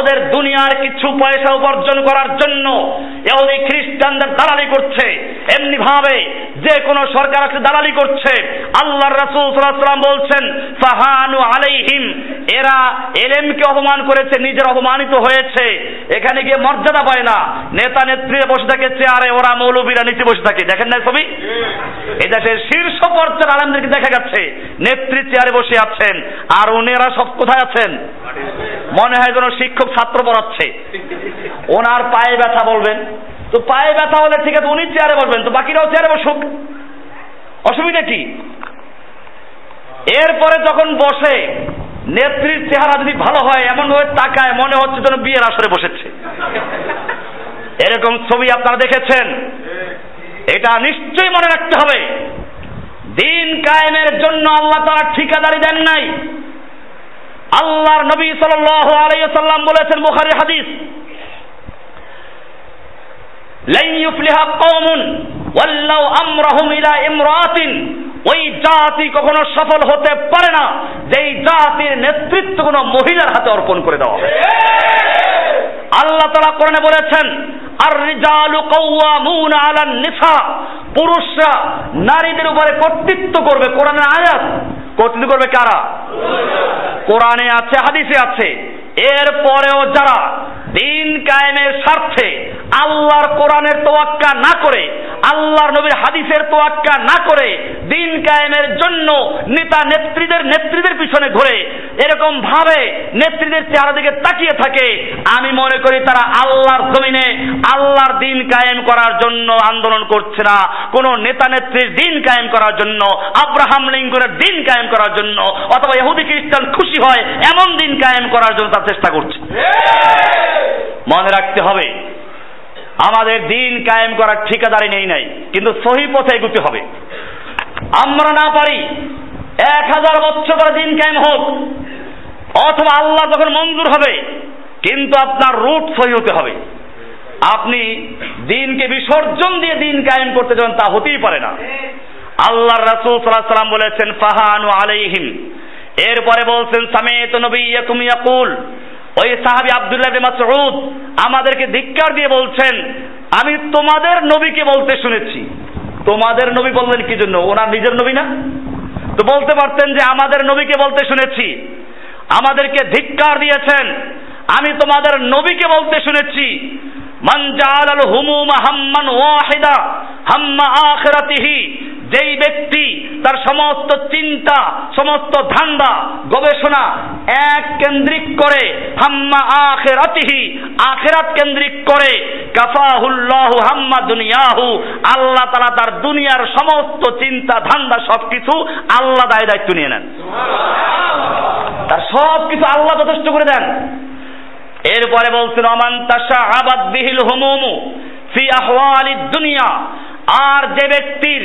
ওদের দুনিয়ার কিছু পয়সা উপার্জন করার জন্য এহুদি খ্রিস্টানদের দালালি করছে। এমনি ভাবে যে কোনো সরকার আছে দালালি করছে। আল্লাহর রাসূল আলাইহি বলছেন, ফাহানু আলাইহিম এরা এলেমকে অপমান করেছে, নিজের অপমানিত হয়েছে। এখানে গিয়ে মর্যাদা পায় না। নেতা নেত্রী বসে থাকে চেয়ারে, ওরা মৌলবীরা নিচে বসে থাকে। দেখেন না ছবি? এই দেশের শীর্ষ পর্যায়ের আলেমদেরকে দেখা গেছে নেত্রী চেয়ারে বসে আছেন। আর উনিরা সব কোথায় আছেন? মনে হয় যেন শিক্ষক ছাত্র পড়াচ্ছে। ওনার পায়ে ব্যথা বলবেন। তো পায়ে ব্যথা হলে ঠিক আছে, উনি চেয়ারে বলবেন তো বাকিরাও চেয়ারে বসুক। অসুবিধা কি? এরপরে যখন বসে, নেত্রীর চেহারা যদি ভালো হয় এমন ভাবে তাকায়, মনে হচ্ছে যেন বিয়ের আসরে বসেছে। এরকম ছবি আপনারা দেখেছেন? এটা নিশ্চয়ই মনে রাখতে হবে। দিন কায়েমের জন্য আল্লাহ তারা ঠিকাদারি দেন নাই। আল্লাহর নবী সাল্লাল্লাহু আলাইহি সাল্লাম বলেছেন বুখারীর হাদিস লাই ইউফলিহা কওমুন ওয়াল্লাউ আমরাহুম ইলা ইমরাতিন ওই জাতি কখনো সফল হতে পারে না, যেই জাতির নেতৃত্ব কোনো মহিলার হাতে অর্পণ করে দেওয়া হবে। আল্লাহ তারা কোরআনে বলেছেন আর রিজালু কাওয়ামুন আলান নিসা। পুরুষরা নারীদের উপরে কর্তৃত্ব করবে কোরআনের আয়াত। কর্তৃত্ব করবে কারা? কোরআনে আছে, হাদিসে আছে। এর পরেও যারা দিন কায়েমের স্বার্থে আল্লাহর কোরআনের তোয়াক্কা না করে, আল্লাহর নবীর হাদিসের তোয়াক্কা না করে দিন কায়েমের জন্য নেতা নেত্রীদের নেত্রীদের পিছনে ঘুরে এরকম ভাবে নেত্রীদের চেহারা দিকে তাকিয়ে থাকে, আমি মনে করি তারা আল্লাহর জমিনে আল্লাহর দিন কায়েম করার জন্য আন্দোলন করছে না। কোন নেতা নেত্রীর দিন কায়েম করার জন্য, আব্রাহাম লিঙ্কনের দিন কায়েম করার জন্য, অথবা ইহুদি খ্রিস্টান খুশি হয়, এমন দিন কায়েম করার জন্য তার চেষ্টা করছে। মনে রাখতে হবে, আমাদের দিন কায়েম করার ঠিকাদারি নেই নাই, কিন্তু সহি পথে এগুতে হবে। আমরা না পারি এক হাজার বছর করে দিন কায়েম হোক, অথবা আল্লাহ যখন মঞ্জুর হবে, কিন্তু আপনার রুট সহি হতে হবে। আপনি দিনকে বিসর্জন দিয়ে দিন কায়েম করতে যাবেন, তা হতেই পারে না। আল্লাহ রাসূল সাল্লাল্লাহু সাল্লাম বলেছেন, ফাহানু আলাইহিম। এরপরে বলছেন, সামেত নবিয়াকুম ইয়াকুল। ওই সাহাবী আব্দুল্লাহ বিন মাসউদ আমাদেরকে ধিক্কার দিয়ে বলছেন, আমি তোমাদের নবীকে বলতে শুনেছি। তোমাদের নবী বললেন, কি জন্য? ওনার নিজের নবী না? তো বলতে পারতেন যে, আমাদের নবীকে বলতে শুনেছি। আমাদেরকে ধিক্কার দিয়েছেন। আমি তোমাদের নবীকে বলতে শুনেছি। মান জাআলাল হুমুমা হাম্মান ওয়াহিদা হাম্মা আখিরাতিহি যেই ব্যক্তি তার সমস্ত চিন্তা, সমস্ত ধান্দা, গবেষণা এক কেন্দ্রিক করে, হাম্মা আখেরাতিহি, আখেরাত কেন্দ্রিক করে, কাফাহুল্লাহু হাম্মা দুনিয়াহু, আল্লাহ তাআলা তার দুনিয়ার সমস্ত চিন্তা, ধান্দা সবকিছু আল্লাহ দায় দায়িত্ব নিয়ে নেন। তার সব কিছু আল্লাহ যথেষ্ট করে দেন। এরপরে বলছেন অমান আবাদ বিহিল হুমুমু ফি আহওয়ালিদ দুনিয়া। আর যে ব্যক্তির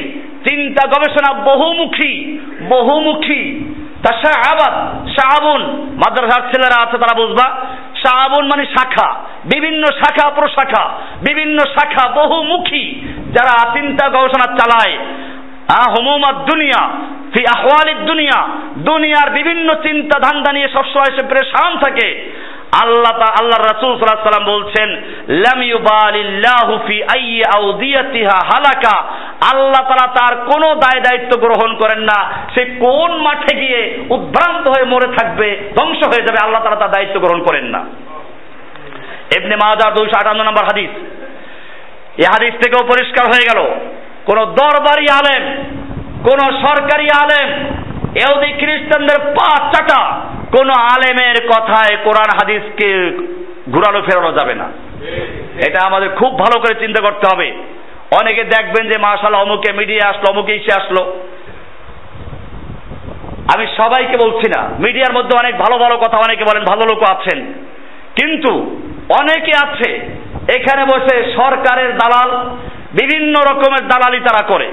চিন্তা গবেষণা বহুমুখী বহুমুখী, তা শাহাবাদ শাহাবুন, মাদ্রাসার ছেলেরা আছে, তারা বুঝবা? শাহাবুন মানে শাখা, বিভিন্ন শাখা প্রশাখা, বিভিন্ন শাখা বহুমুখী, যারা চিন্তা গবেষণা চালায়। হুমুমাত দুনিয়া, ফি আহওয়ালিদ দুনিয়া, দুনিয়ার বিভিন্ন চিন্তা ধান্দা নিয়ে সবসময় সে প্রেশান থাকে। আল্লাহ আল্লাহ রাসূল সাল্লাল্লাহু সাল্লাম বলছেন, লাম ইউবালিল্লাহু ফি আইয়ি আউদিয়াতিহা হালাকা। আল্লাহ তালা তার কোনো দায় দায়িত্ব গ্রহণ করেন না। সে কোন মাঠে গিয়ে উদ্ভ্রান্ত হয়ে মরে থাকবে, ধ্বংস হয়ে যাবে, আল্লাহ তালা তার দায়িত্ব গ্রহণ করেন না। মাহাজার দুইশো আটান্ন নম্বর হাদিস। এ হাদিস থেকেও পরিষ্কার হয়ে গেল, কোন দরবারি আলেম, কোন সরকারি আলেম এহুদি খ্রিস্টানদের পা চাটা কোন আলেমের কথায় কোরআন হাদিসকে ঘুরানো ফেরানো যাবে না। এটা আমাদের খুব ভালো করে চিন্তা করতে হবে। অনেকে দেখবেন যে মাশাল অমুকে মিডিয়া আসলো, অমুকে ইসে আসলো। আমি সবাইকে বলছি না মিডিয়ার মধ্যে অনেক ভালো ভালো কথা অনেকে বলেন, ভালো লোক আছেন। কিন্তু অনেকে আছে, এখানে বসে সরকারের দালাল, বিভিন্ন রকমের দালালি তারা করে।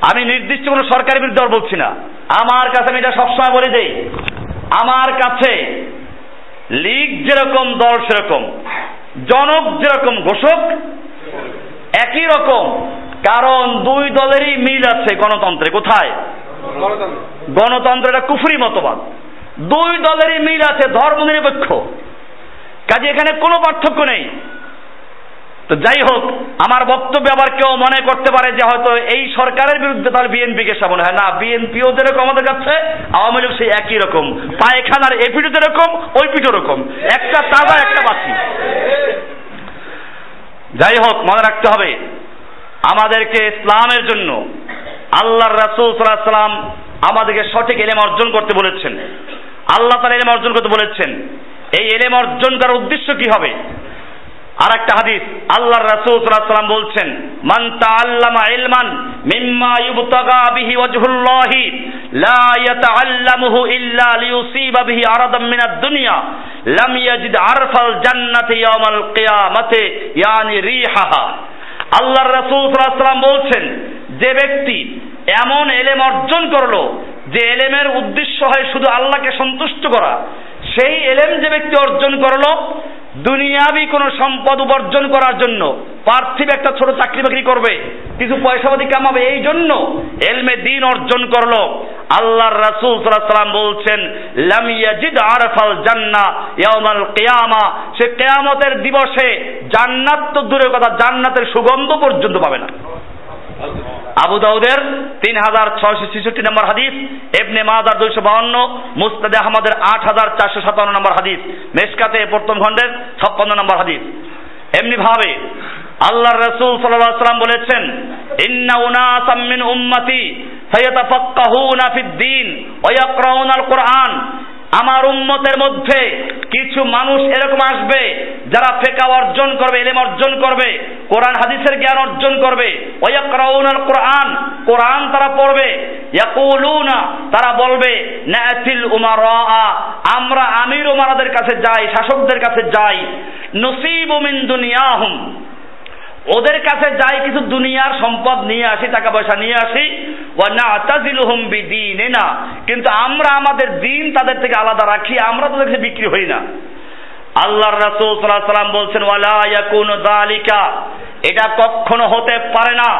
আমি নির্দিষ্ট কোনো সরকারের বিরুদ্ধে বলছি না। আমার কাছে আমি এটা সবসময় বলে দেই। আমার কাছে লীগ যেরকম, দল সেরকম, জনক যেরকম, ঘোষক একই রকম। কারণ দুই দলেরই মিল আছে গণতন্ত্রে। কোথায়? গণতন্ত্র এটা কুফরি মতবাদ। দুই দলেরই মিল আছে ধর্ম নিরপেক্ষ কাজে এখানে কোনো পার্থক্য নেই। তো যাই হোক, আমার বক্তব্য আবার কেউ মনে করতে পারে যে হয়তো এই সরকারের বিরুদ্ধে তাহলে বিএনপিকে সামনে হয়। না, বিএনপিও যেরকম আমাদের কাছে, আওয়ামী লীগ সেই একই রকম। পায়খানার এ পিঠো যেরকম ওই পিঠো রকম একটা তাজা, একটা বাসি। যাই হোক, মনে রাখতে হবে, আমাদেরকে ইসলামের জন্য আল্লাহর রাসূল সাল্লাম আমাদেরকে সঠিক এলেম অর্জন করতে বলেছেন। আল্লাহ তার এলেম অর্জন করতে বলেছেন। এই এলেম অর্জন করার উদ্দেশ্য কি হবে? আর একটা হাদিস, আল্লাহর রাসূল সাল্লাল্লাহু বলছেন, মান তাআল্লামা ইলমান মিম্মা ইবতাগা বিহি ওয়াজহুল্লাহি, লা ইয়াতাআল্লামুহু ইল্লা লিয়ুসিবা বিহি আরাদাম মিনাদ দুনিয়া, লাম ইয়াজিদ আরফাল জান্নাতি ইয়াউমাল কিয়ামাতি, ইয়ানি রিহাহা। আল্লাহর রাসূল সাল্লাল্লাহু বলছেন, যে ব্যক্তি এমন এলেম অর্জন করল, যে এলেমের উদ্দেশ্য হয় শুধু আল্লাহকে সন্তুষ্ট করা, সেই এলেম যে ব্যক্তি অর্জন করল দুনিয়াবি কোনো সম্পদ উপার্জন করার জন্য পার্থিব একটা ছোট চাকরি বাকরি করবে, কিছু পয়সাপাতি কামাবে, এই জন্য এলমে দিন অর্জন করল। আল্লাহর রাসূল সাল্লাম বলছেন, লাম ইয়াজিদ আরফাল জান্নাহ ইয়াউমাল কিয়ামা। সে কিয়ামতের দিবসে জান্নাত তো দূরের কথা, জান্নাতের সুগন্ধ পর্যন্ত পাবে না। আবু দাউদের তিন হাজার ছয়শো ছেষট্টি নম্বর হাদিস এবনে মাদার দুইশো বাহান্ন মুস্তাদে আহমদের আট হাজার চারশো সাতান্ন নম্বর হাদিস মেসকাতে প্রথম খণ্ডের ছাপ্পান্ন নম্বর হাদিস। এমনি ভাবে আল্লাহর রসুল সাল্লাম বলেছেন, ইন্না উনাসাম মিন উম্মতি ফায়াতাফাক্কাহুনা ফিদ-দীন ওয়া ইয়াকরাউনাল কোরআন। আমার উম্মতের মধ্যে কিছু মানুষ এরকম আসবে যারা ফেকা অর্জন করবে, এলেম অর্জন করবে, কোরআন, হাদিসের জ্ঞান অর্জন করবে। ওয়াকরাউনাল কোরআন কোরআন তারা পড়বে। ইয়াকুলুনা, তারা বলবে, নাতিল উমারা আমরা আমির উমারাদের কাছে যাই, শাসকদের কাছে যাই। নসিবু মিন দুনিয়াহুম। ওদের কাছে যাই কিছু দুনিয়ার সম্পদ নিয়ে আসি, টাকা পয়সা নিয়ে আসি না কিন্তু আমরা আমাদের দিন তাদের থেকে আলাদা রাখি, আমরা তাদের কাছে বিক্রি হই না। আল্লাহর রাসূল বলছেন, ওয়ালা ইয়াকুনু এটা কখনো হতে পারে না।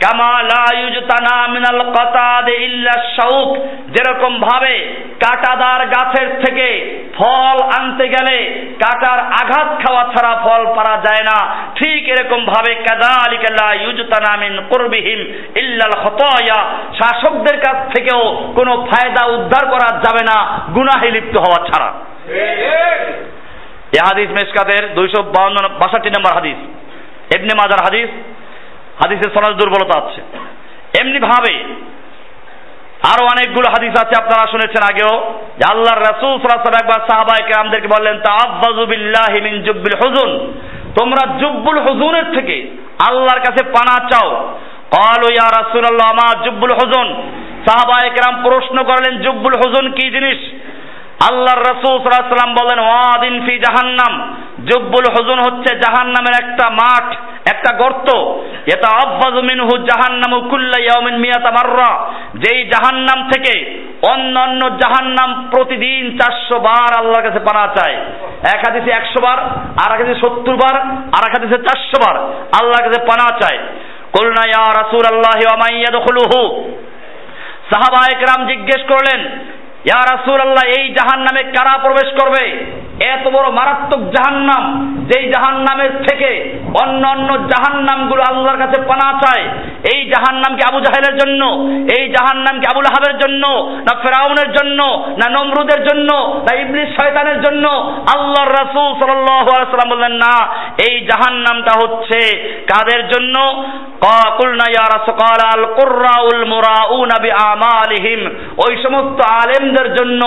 কামা লা ইউজতানা মিনাল কাতাদ ইল্লা শাউক। যেরকম ভাবে কাটাদার গাছের থেকে ফল আনতে গেলে কাটার আঘাত খাওয়া ছাড়া ফল পারা যায় না। ঠিক এরকম ভাবে ইল্লাল শাসকদের কাছ থেকেও কোনো ফায়দা উদ্ধার করা যাবে না, গুনাহে লিপ্ত হওয়া ছাড়া। এ হাদিস মেশকাতের দুইশো বাউন্ন বাষট্টি নম্বর হাদিস। এমনি মাজার হাদিস, হাদিসের সনদ দুর্বলতা আছে। এমনি ভাবে আরও অনেকগুলো হাদিস আছে, আপনারা শুনেছেন আগেও। যে আল্লাহর রাসূল সাল্লাল্লাহু একবার সাহাবায়ে কেরামদেরকে বললেন তাআফযু বিল্লাহি মিন জুব্বিল হুজুন। তোমরা জুব্বুল হুজুনের থেকে আল্লাহর কাছে পানা চাও। ক্বালু ইয়া রাসূলুল্লাহ, মা জুব্বুল হুজুন? সাহাবায়ে কেরাম প্রশ্ন করলেন, জুব্বুল হুজুন কি জিনিস? আল্লাহর রসুল সাল্লাম বলেন, ওয়াদিন ফি জাহান্নাম। জুব্বুল হুজুন হচ্ছে জাহান্নামের একটা মাঠ, একটা গর্ত। এটা আব্বাজু মিনহু জাহান্নামু কুল্লা ইয়াউমিন মিয়াতা মাররা। যেই জাহান্নাম থেকে অন্যান্য জাহান্নাম প্রতিদিন চারশো বার আল্লাহর কাছে পানা চায়। এক হাদিসে একশো বার, আর এক হাদিসে সত্তর বার, আর এক হাদিসে চারশো বার আল্লাহর কাছে পানা চায়। কুলনা ইয়া রাসূল আল্লাহ ওয়া মাইয়াদখুলুহু সাহাবা একরাম জিজ্ঞেস করলেন ইয়া রাসূলুল্লাহ এই জাহান্নামে কারা প্রবেশ করবে? এত বড় মারাত্মক জাহান্নাম, যেই জাহান্নামের থেকে অন্য অন্য জাহান্নামগুলো আল্লাহর কাছে পানা চায়, এই জাহান্নামকে আবু জাহেলের জন্য, এই জাহান্নামকে আবুল হাবের জন্য, না ফেরাউনের জন্য, না নমরুদের জন্য, না ইবলিস শয়তানের জন্য, আল্লাহর রাসুল সাল্লাম বললেন, না, এই জাহান্নামটা হচ্ছে কাদের জন্য? আল ওই সমস্ত আলেমদের জন্য,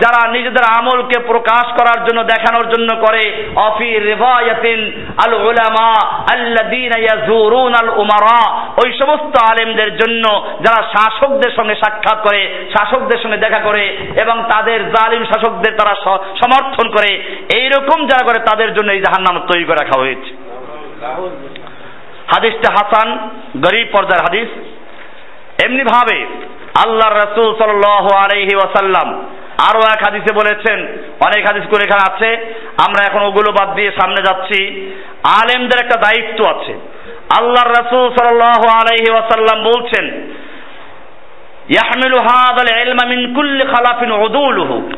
যারা নিজেদের আমলকে প্রকাশ করার জন্য দেখানোর জন্য করে, অফি রিভায়াতিন আল উলামা আল্লাযীনা ইয়াজুরুন আল উমারা ওই সমস্ত আলেমদের জন্য যারা শাসকদের সঙ্গে সাক্ষাৎ করে, শাসকদের সঙ্গে দেখা করে এবং তাদের জালিম শাসকদের তারা সমর্থন করে এই রকম যারা করে তাদের জন্য এই জাহান্নাম তৈরি করে রাখা হয়েছে। হাদিসটা হাসান, গরিব পর্যায়ের হাদিস। এমনি ভাবে আল্লাহ রসুল সাল আলহি ওয়াসাল্লাম আরও এক হাদিসে বলেছেন, অনেক হাদিস করে এখানে আছে, আমরা এখন ওগুলো বাদ দিয়ে সামনে যাচ্ছি। আলেমদের একটা দায়িত্ব আছে। আল্লাহ রসুল সাল আলহি ওয়াসাল্লাম বলছেন, ইয়াহমিলু হাদাল ইলমা মিন কুল্লি খালাফিন উদুলুহু।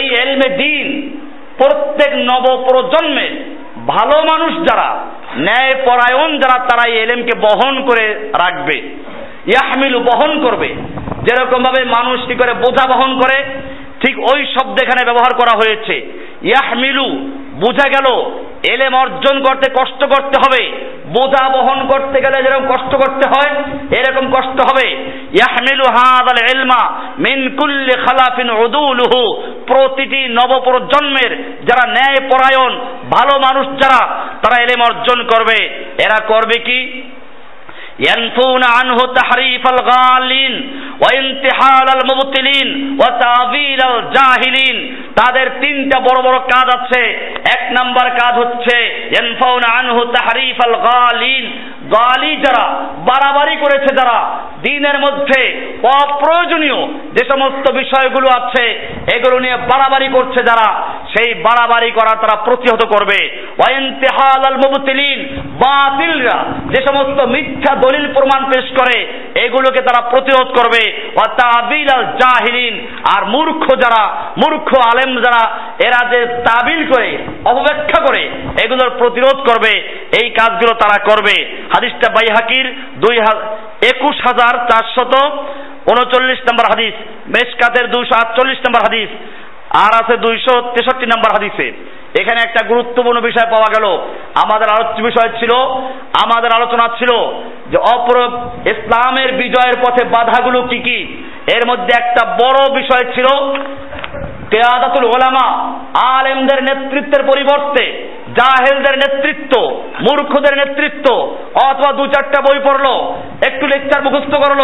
এই এলমে দিন প্রত্যেক নব প্রজন্মের ভালো মানুষ যারা ন্যায় পরায়ণ যারা, তারা এই এলেমকে বহন করে রাখবে। ইয়াহমিলু বহন করবে। যেরকম ভাবে মানুষ কি করে বোঝা বহন করে ঠিক ওই শব্দ এখানে ব্যবহার করা হয়েছে। ইয়াহমিলু, বোঝা গেল, এলেম অর্জন করতে কষ্ট করতে হবে। বোঝা বহন করতে গেলে যেরকম কষ্ট করতে হয়, এরকম কষ্ট হবে। ইয়াহমিলু হাদাল ইলমা মিন কুল্লি খালাফিন উদুলুহু। প্রতিটি নবপ্রজন্মের যারা ন্যায় পরায়ণ ভালো মানুষ যারা, তারা এলেম অর্জন করবে। এরা করবে কি? ينفون عنه تحريف الغالين وانتحال المبتلين وتعبير الجاهلين তাদের তিনটা বড় বড় কাজ আছে এক নাম্বার কাজ হচ্ছে ইয়ানফাউন আনহু তাহরিফ আল গালিন গালি যারা, বাড়াবাড়ি করেছে যারা, দিনের মধ্যে অপ্রয়োজনীয় যে সমস্ত বিষয়গুলো আছে, এগুলো নিয়ে বাড়াবাড়ি করছে যারা, সেই বাড়াবাড়ি করা তারা প্রতিহত করবে। বাতিলরা যে সমস্ত মিথ্যা দলিল প্রমাণ পেশ করে, এগুলোকে তারা প্রতিরোধ করবে। আল জাহিলিন, আর মূর্খ যারা, মূর্খ আলেম যারা, এরা যে তাবিল করে, অপব্যাখ্যা করে, এগুলোর প্রতিরোধ করবে। এই কাজগুলো তারা করবে। হাদিসটা বাইহাকির দুই একুশ হাজার চারশত উনচল্লিশ নম্বর হাদিস, মেশকাতের দুইশো আটচল্লিশ নম্বর হাদিস, আর আছে দুইশো তেষট্টি নম্বর হাদিসে। এখানে একটা গুরুত্বপূর্ণ বিষয় পাওয়া গেল। আমাদের আলোচ্য বিষয় ছিল, আমাদের আলোচনা ছিল যে অপর ইসলামের বিজয়ের পথে বাধাগুলো কি কি। এর মধ্যে একটা বড় বিষয় ছিল কেয়াদাতুল ওলামা, আলেমদের নেতৃত্বের পরিবর্তে, জাহেলদের নেতৃত্ব, মূর্খদের নেতৃত্ব, অথবা দু চারটা বই পড়ল, একটু লেকচার মুখস্থ করল,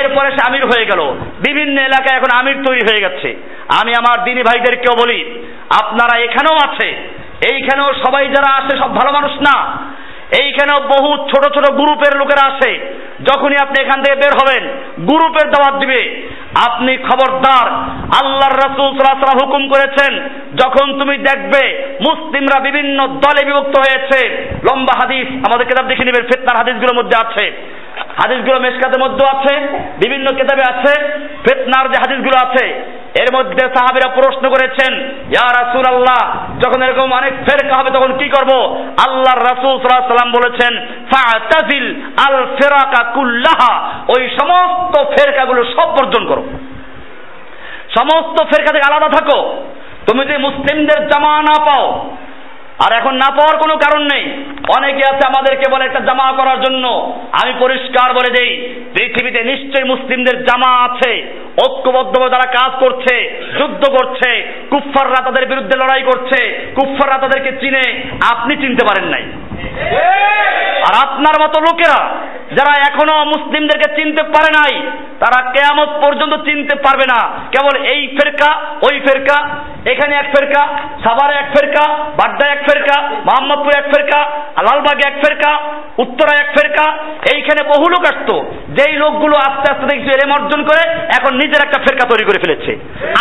এরপরে সে আমির হয়ে গেল। বিভিন্ন এলাকায় এখন আমির তৈরি হয়ে গেছে। আমি আমার দিনী ভাইদেরকেও বলি, আপনারা এখানেও আছে, এইখানেও সবাই যারা আসে সব ভালো মানুষ না। এইখানেও বহু ছোট ছোট গ্রুপের লোকেরা আসে। যখনই আপনি এখান থেকে বের হবেন, গ্রুপের দাওয়াত দিবে। আপনি খবরদার, আল্লাহর রাসূল সাল্লাল্লাহু হুকুম করেছেন, যখন তুমি দেখবে মুসলিমরা বিভিন্ন দলে বিভক্ত হয়েছে। লম্বা হাদিস, আমাদের কিতাব দেখে নেবেন, ফিতনার হাদিসগুলোর মধ্যে আছে। হাদিসগুলো মেশকাতের মধ্যে আছে, বিভিন্ন কিতাবে আছে, ফিতনার যে হাদিসগুলো আছে এর মধ্যে সাহাবিরা প্রশ্ন করেছেন, ইয়া রাসূল আল্লাহ যখন এরকম অনেক ফেরকা হবে, তখন কি করব? আল্লাহর রাসূল সাল্লাম বলেছেন, ফাতাজিল আল ফিরাকা কুল্লাহা ওই সমস্ত ফেরকাগুলো সব বর্জন করো। সমস্ত ফেরকা থেকে আলাদা থাকো। তুমি যদি মুসলিমদের জামা না পাও আর এখন না পাওয়ার কোনো কারণ নেই। অনেকে আছে আমাদেরকে বলে একটা জামা করার জন্য। আমি পরিষ্কার বলে দেই, পৃথিবীতে নিশ্চয়ই মুসলিমদের জামা আছে। ঐক্যবদ্ধভাবে তারা কাজ করছে, যুদ্ধ করছে, কুফফাররা তাদের বিরুদ্ধে লড়াই করছে, কুফফাররা তাদেরকে চিনে, আপনি চিনতে পারেন নাই। আর আপনার মতো লোকেরা যারা এখনও মুসলিমদেরকে চিনতে পারে নাই, তারা কেয়ামত পর্যন্ত চিনতে পারবে না। কেবল এই ফেরকা, ওই ফেরকা, এখানে এক ফেরকা, সাভারে এক ফেরকা বাড্ডা এক ফেরকা, মোহাম্মদপুর এক ফেরকা, লালবাগে এক ফেরকা উত্তরা এক ফেরকা, এইখানে বহু লোক আসতো। যেই লোকগুলো আস্তে আস্তে দেখছি এলেম অর্জন করে, এখন নিজের একটা ফেরকা তৈরি করে ফেলেছে।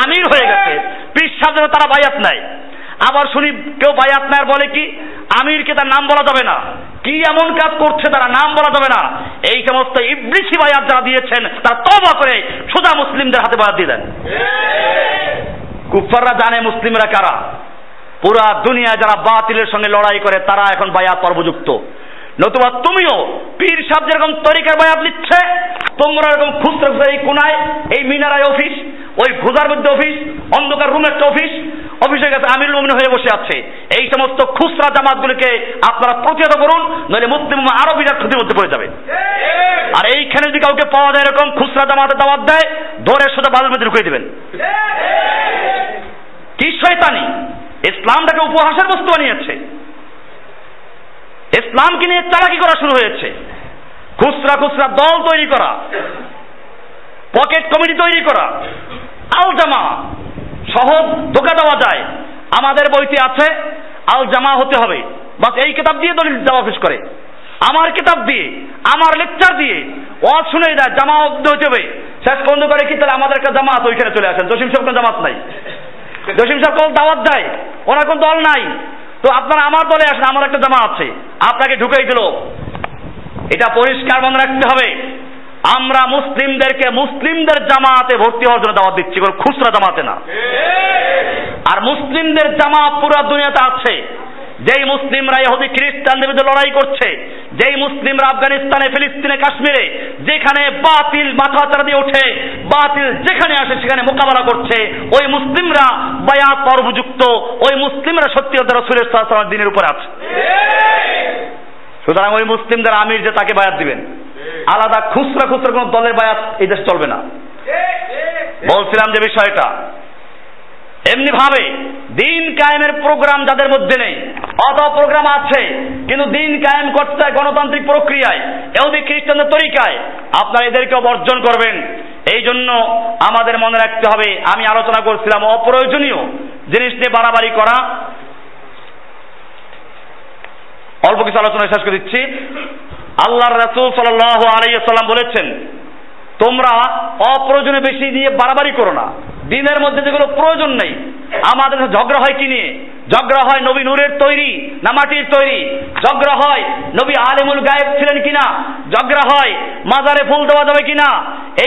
আমির হয়ে গেছে। পীর সাহেব তারা বায়াত নাই। আবার শুনি, কেউ বায়াত আপনার বলে কি? আমিরকে তার নাম বলা যাবে না। কি এমন কাজ করছে তারা নাম বলা যাবে না? এই সমস্ত ইবলিসি বায়াত যারা দিয়েছেন, তারা তবা করে সোজা মুসলিমদের হাতে বায়াত দিয়ে দেন। কুফাররা জানে মুসলিমরা কারা। পুরা দুনিয়া যারা বাতিলের সঙ্গে লড়াই করে, তারা এখন বায়াত পর্বযুক্ত নতুবা তুমিও পীর সাহেব যেরকম তরিকার বায়াত নিচ্ছে, তোমরা এরকম খুচরা খুচরা এই কোনায়, এই মিনারায় অফিস, ওই খোঁজার মধ্যে অফিস, অন্ধকার রুমের একটা অফিস, অফিসের কাছে আমির মমিন হয়ে বসে আছে। এই সমস্ত খুচরা জামাতগুলিকে আপনারা প্রতিহত করুন, নইলে মুসলিম আরও বিরাট ক্ষতির মধ্যে পড়ে যাবে। আর এইখানে যদি কাউকে পাওয়া যায় এরকম খুচরা জামাতে দাওয়াত দেয় ধরে সোজা বাজার মধ্যে ঢুকিয়ে দেবেন। কি শয়তানি? ইসলামটাকে উপহাসের বস্তু বানিয়েছে। ইসলামকে নিয়ে চালাকি করা শুরু হয়েছে। খুচরা খুচরা দল তৈরি করা, পকেট কমিটি তৈরি করা, আল জামা, সহজ ধোকা দেওয়া যায়। আমাদের বইতে আছে, আল জামা হতে হবে। বাস এই কিতাব দিয়ে দলিল দেওয়া অফিস করে। আমার কিতাব দিয়ে, আমার লেকচার দিয়ে, ওয়াজ শুনে দেয়, জামা হতে হবে। শেষ বন্ধ করে কি তাহলে আমাদের একটা জামাত ওইখানে চলে আসেন। জসিম সাহেব জামাত নাই। জসিম সাহেব কোন দাওয়াত দেয়, ওনার কোন দল নাই। তো আপনারা আমার দলে আসেন, আমার একটা জামা আছে। আপনাকে ঢুকেই দিল। এটা পরিষ্কার মনে রাখতে হবে। আমরা মুসলিমদেরকে মুসলিমদের জামাতে ভর্তি হওয়ার জন্য দাওয়াত দিচ্ছি কোনো খুচরা জামাতে না। আর মুসলিমদের জামাত পুরো দুনিয়াতে আছে। যেই মুসলিমরা ইহুদি খ্রিস্টানদের বিরুদ্ধে লড়াই করছে, যেই মুসলিমরা আফগানিস্তানে, ফিলিস্তিনে, কাশ্মীরে, যেখানে বাতিল মাথা চারা দিয়ে ওঠে, বাতিল যেখানে আসে সেখানে মোকাবেলা করছে, ওই মুসলিমরা বায়াত পর্বযুক্ত ওই মুসলিমরা সত্যি রসুলের সাল্লাল্লাহু দিনের উপরে আছে। সুতরাং ওই মুসলিমদের আমির যে তাকে বায়াত দিবেন, আলাদা খুচরা খুচরা কোন দলের বায়াত এই দেশ চলবে না। বলছিলাম যে বিষয়টা এমনি ভাবে দিন কায়েমের প্রোগ্রাম যাদের মধ্যে নেই অত প্রোগ্রাম আছে, কিন্তু দিন কায়েম করতে গণতান্ত্রিক প্রক্রিয়ায় এহুদি খ্রিস্টানদের তরিকায়, আপনারা এদেরকেও বর্জন করবেন। এই জন্য আমাদের মনে রাখতে হবে, আমি আলোচনা করছিলাম অপ্রয়োজনীয় জিনিস নিয়ে বাড়াবাড়ি করা। অল্প কিছু আলোচনা শেষ করে দিচ্ছি। আল্লাহর রাসূল সাল্লাল্লাহু আলাইহি সাল্লাম বলেছেন, তোমরা অপ্রয়োজনে বেশি নিয়ে বাড়াবাড়ি করো না। দিনের মধ্যে যেগুলো প্রয়োজন নেই। আমাদের ঝগড়া হয় কি নিয়ে? ঝগড়া হয় নবী নূরের তৈরি না মাটির তৈরি? ঝগড়া হয় নবী আলেমুল গায়েব ছিলেন কিনা? ঝগড়া হয় মাজারে ফুল দেওয়া যাবে কিনা?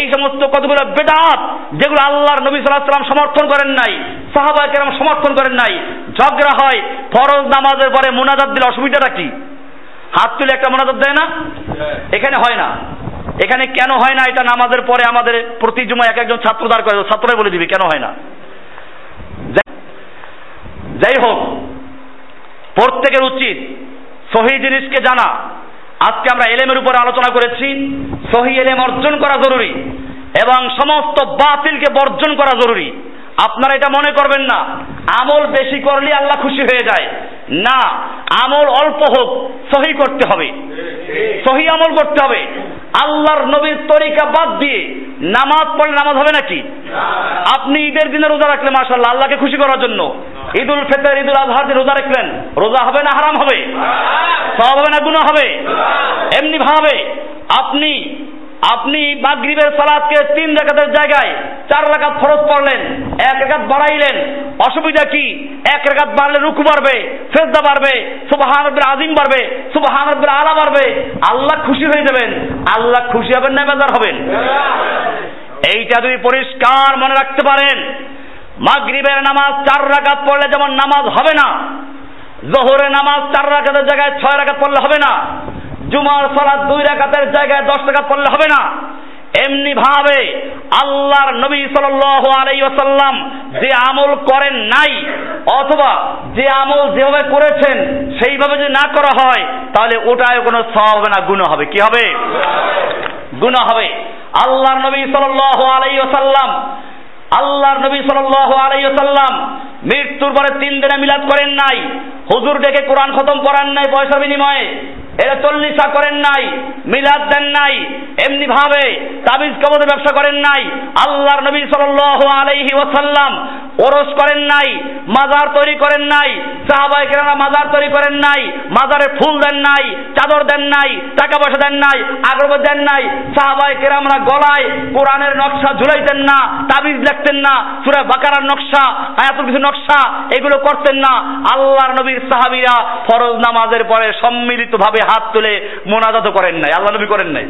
এই সমস্ত কতগুলো বেদাত যেগুলো আল্লাহর নবী সাল্লাহ সাল্লাম সমর্থন করেন নাই সাহাবা কেরাম সমর্থন করেন নাই ঝগড়া হয় ফরজ নামাজের পরে মোনাজাত দিলে অসুবিধাটা কি? হাত তুলে একটা মোনাজাত দেয় না? এখানে হয় না। এখানে কেন হয় না এটা নামাজের পরে আমাদের প্রতি জুমা এক একজন ছাত্র দাঁড় করে ছাত্ররাই বলে দিবে, কেন হয় না? যাই হোক, প্রত্যেকের উচিত সহি জিনিসকে জানা। আজকে আমরা এলেমের উপরে আলোচনা করেছি, সহি এলেম অর্জন করা জরুরি এবং সমস্ত বাতিলকে বর্জন করা জরুরি। আপনারা এটা মনে করবেন না, আমল বেশি করলে আল্লাহ খুশি হয়ে যায়। না, আমল অল্প হোক, সহি করতে হবে। সহি আমল করতে হবে। আল্লাহর নবীর তরিকা বাদ দিয়ে নামাজ পড়লে নামাজ হবে নাকি? আপনি ঈদের দিনে রোজা রাখলেন মাসাল্লাহ আল্লাহকে খুশি করার জন্য। ঈদুল ফেতর, ঈদুল আজহার দিন রোজা রাখলেন। রোজা হবে না হারাম হবে? সব হবে না গুণা হবে? এমনি ভাবে আপনি আপনি মাগরিবের সালাদকে তিন রাকাতের জায়গায় চার রাকাত ফরজ পড়লেন এক রাকাত বাড়াইলেন। অসুবিধা কি? এক রাকাত বাড়লে রুকু বাড়বে ফেজদা বাড়বে, সুবহান আজিম বাড়বে, সুবহান আলা বাড়বে। আল্লাহ খুশি হয়ে যাবেন, আল্লাহ খুশি হবেন না বেজার হবেন? এইটা যদি পরিষ্কার মনে রাখতে পারেন, মাগরিবের নামাজ চার রাকাত পড়লে যেমন নামাজ হবে না, জোহরের নামাজ চার রাকাতের জায়গায় ছয় রাকাত পড়লে হবে না জুমার সালাদ দুই রাকাতের জায়গায় দশ টাকা পড়লে হবে না। এমনি ভাবে আল্লাহর নবী সাল্লাল্লাহু আলাইহি ওয়াসাল্লাম যে আমল করেন নাই, অথবা যে আমল যেভাবে করেছেন সেইভাবে যদি না করা হয়, তাহলে ওটায় কোনো সওয়াব হবে না গুণ হবে। কি হবে? গুণ হবে। আল্লাহর নবী সাল্লাল্লাহু আলাইহি ওয়াসাল্লাম, আল্লাহর নবী সাল্লাল্লাহু আলাইহি ওয়াসাল্লাম মৃত্যুর পরে তিন দিনে মিলাদ করেন নাই। হুজুর ডেকে কোরআন খতম করান নাই পয়সা বিনিময়ে। এরা চল্লিশা করেন নাই, মিলাদ দেন নাই এমনি ভাবে তাবিজ কবদের ব্যবসা করেন নাই, আল্লাহর নবী সাল্লাল্লাহু আলাইহি ওসাল্লাম ওরস করেন নাই, মাজার তৈরি করেন নাই সাহাবাই কেরামা মাজার তৈরি করেন নাই, মাজারে ফুল দেন নাই, চাদর দেন নাই, টাকা পয়সা দেন নাই আগরবাতি দেন নাই সাহাবাই কেরামরা গলায় কোরআনের নকশা ঝুলাইতেন না, তাবিজ লিখতেন না, সূরা বাকারার নকশা আয়াতুল কিছু নকশা, এগুলো করতেন না, আল্লাহর নবীর সাহাবীরা ফরজ নামাজের পরে সম্মিলিত ভাবে হাত তুলে মোনাজাত করেন নাই আল্লাহ নবী করেন নাই।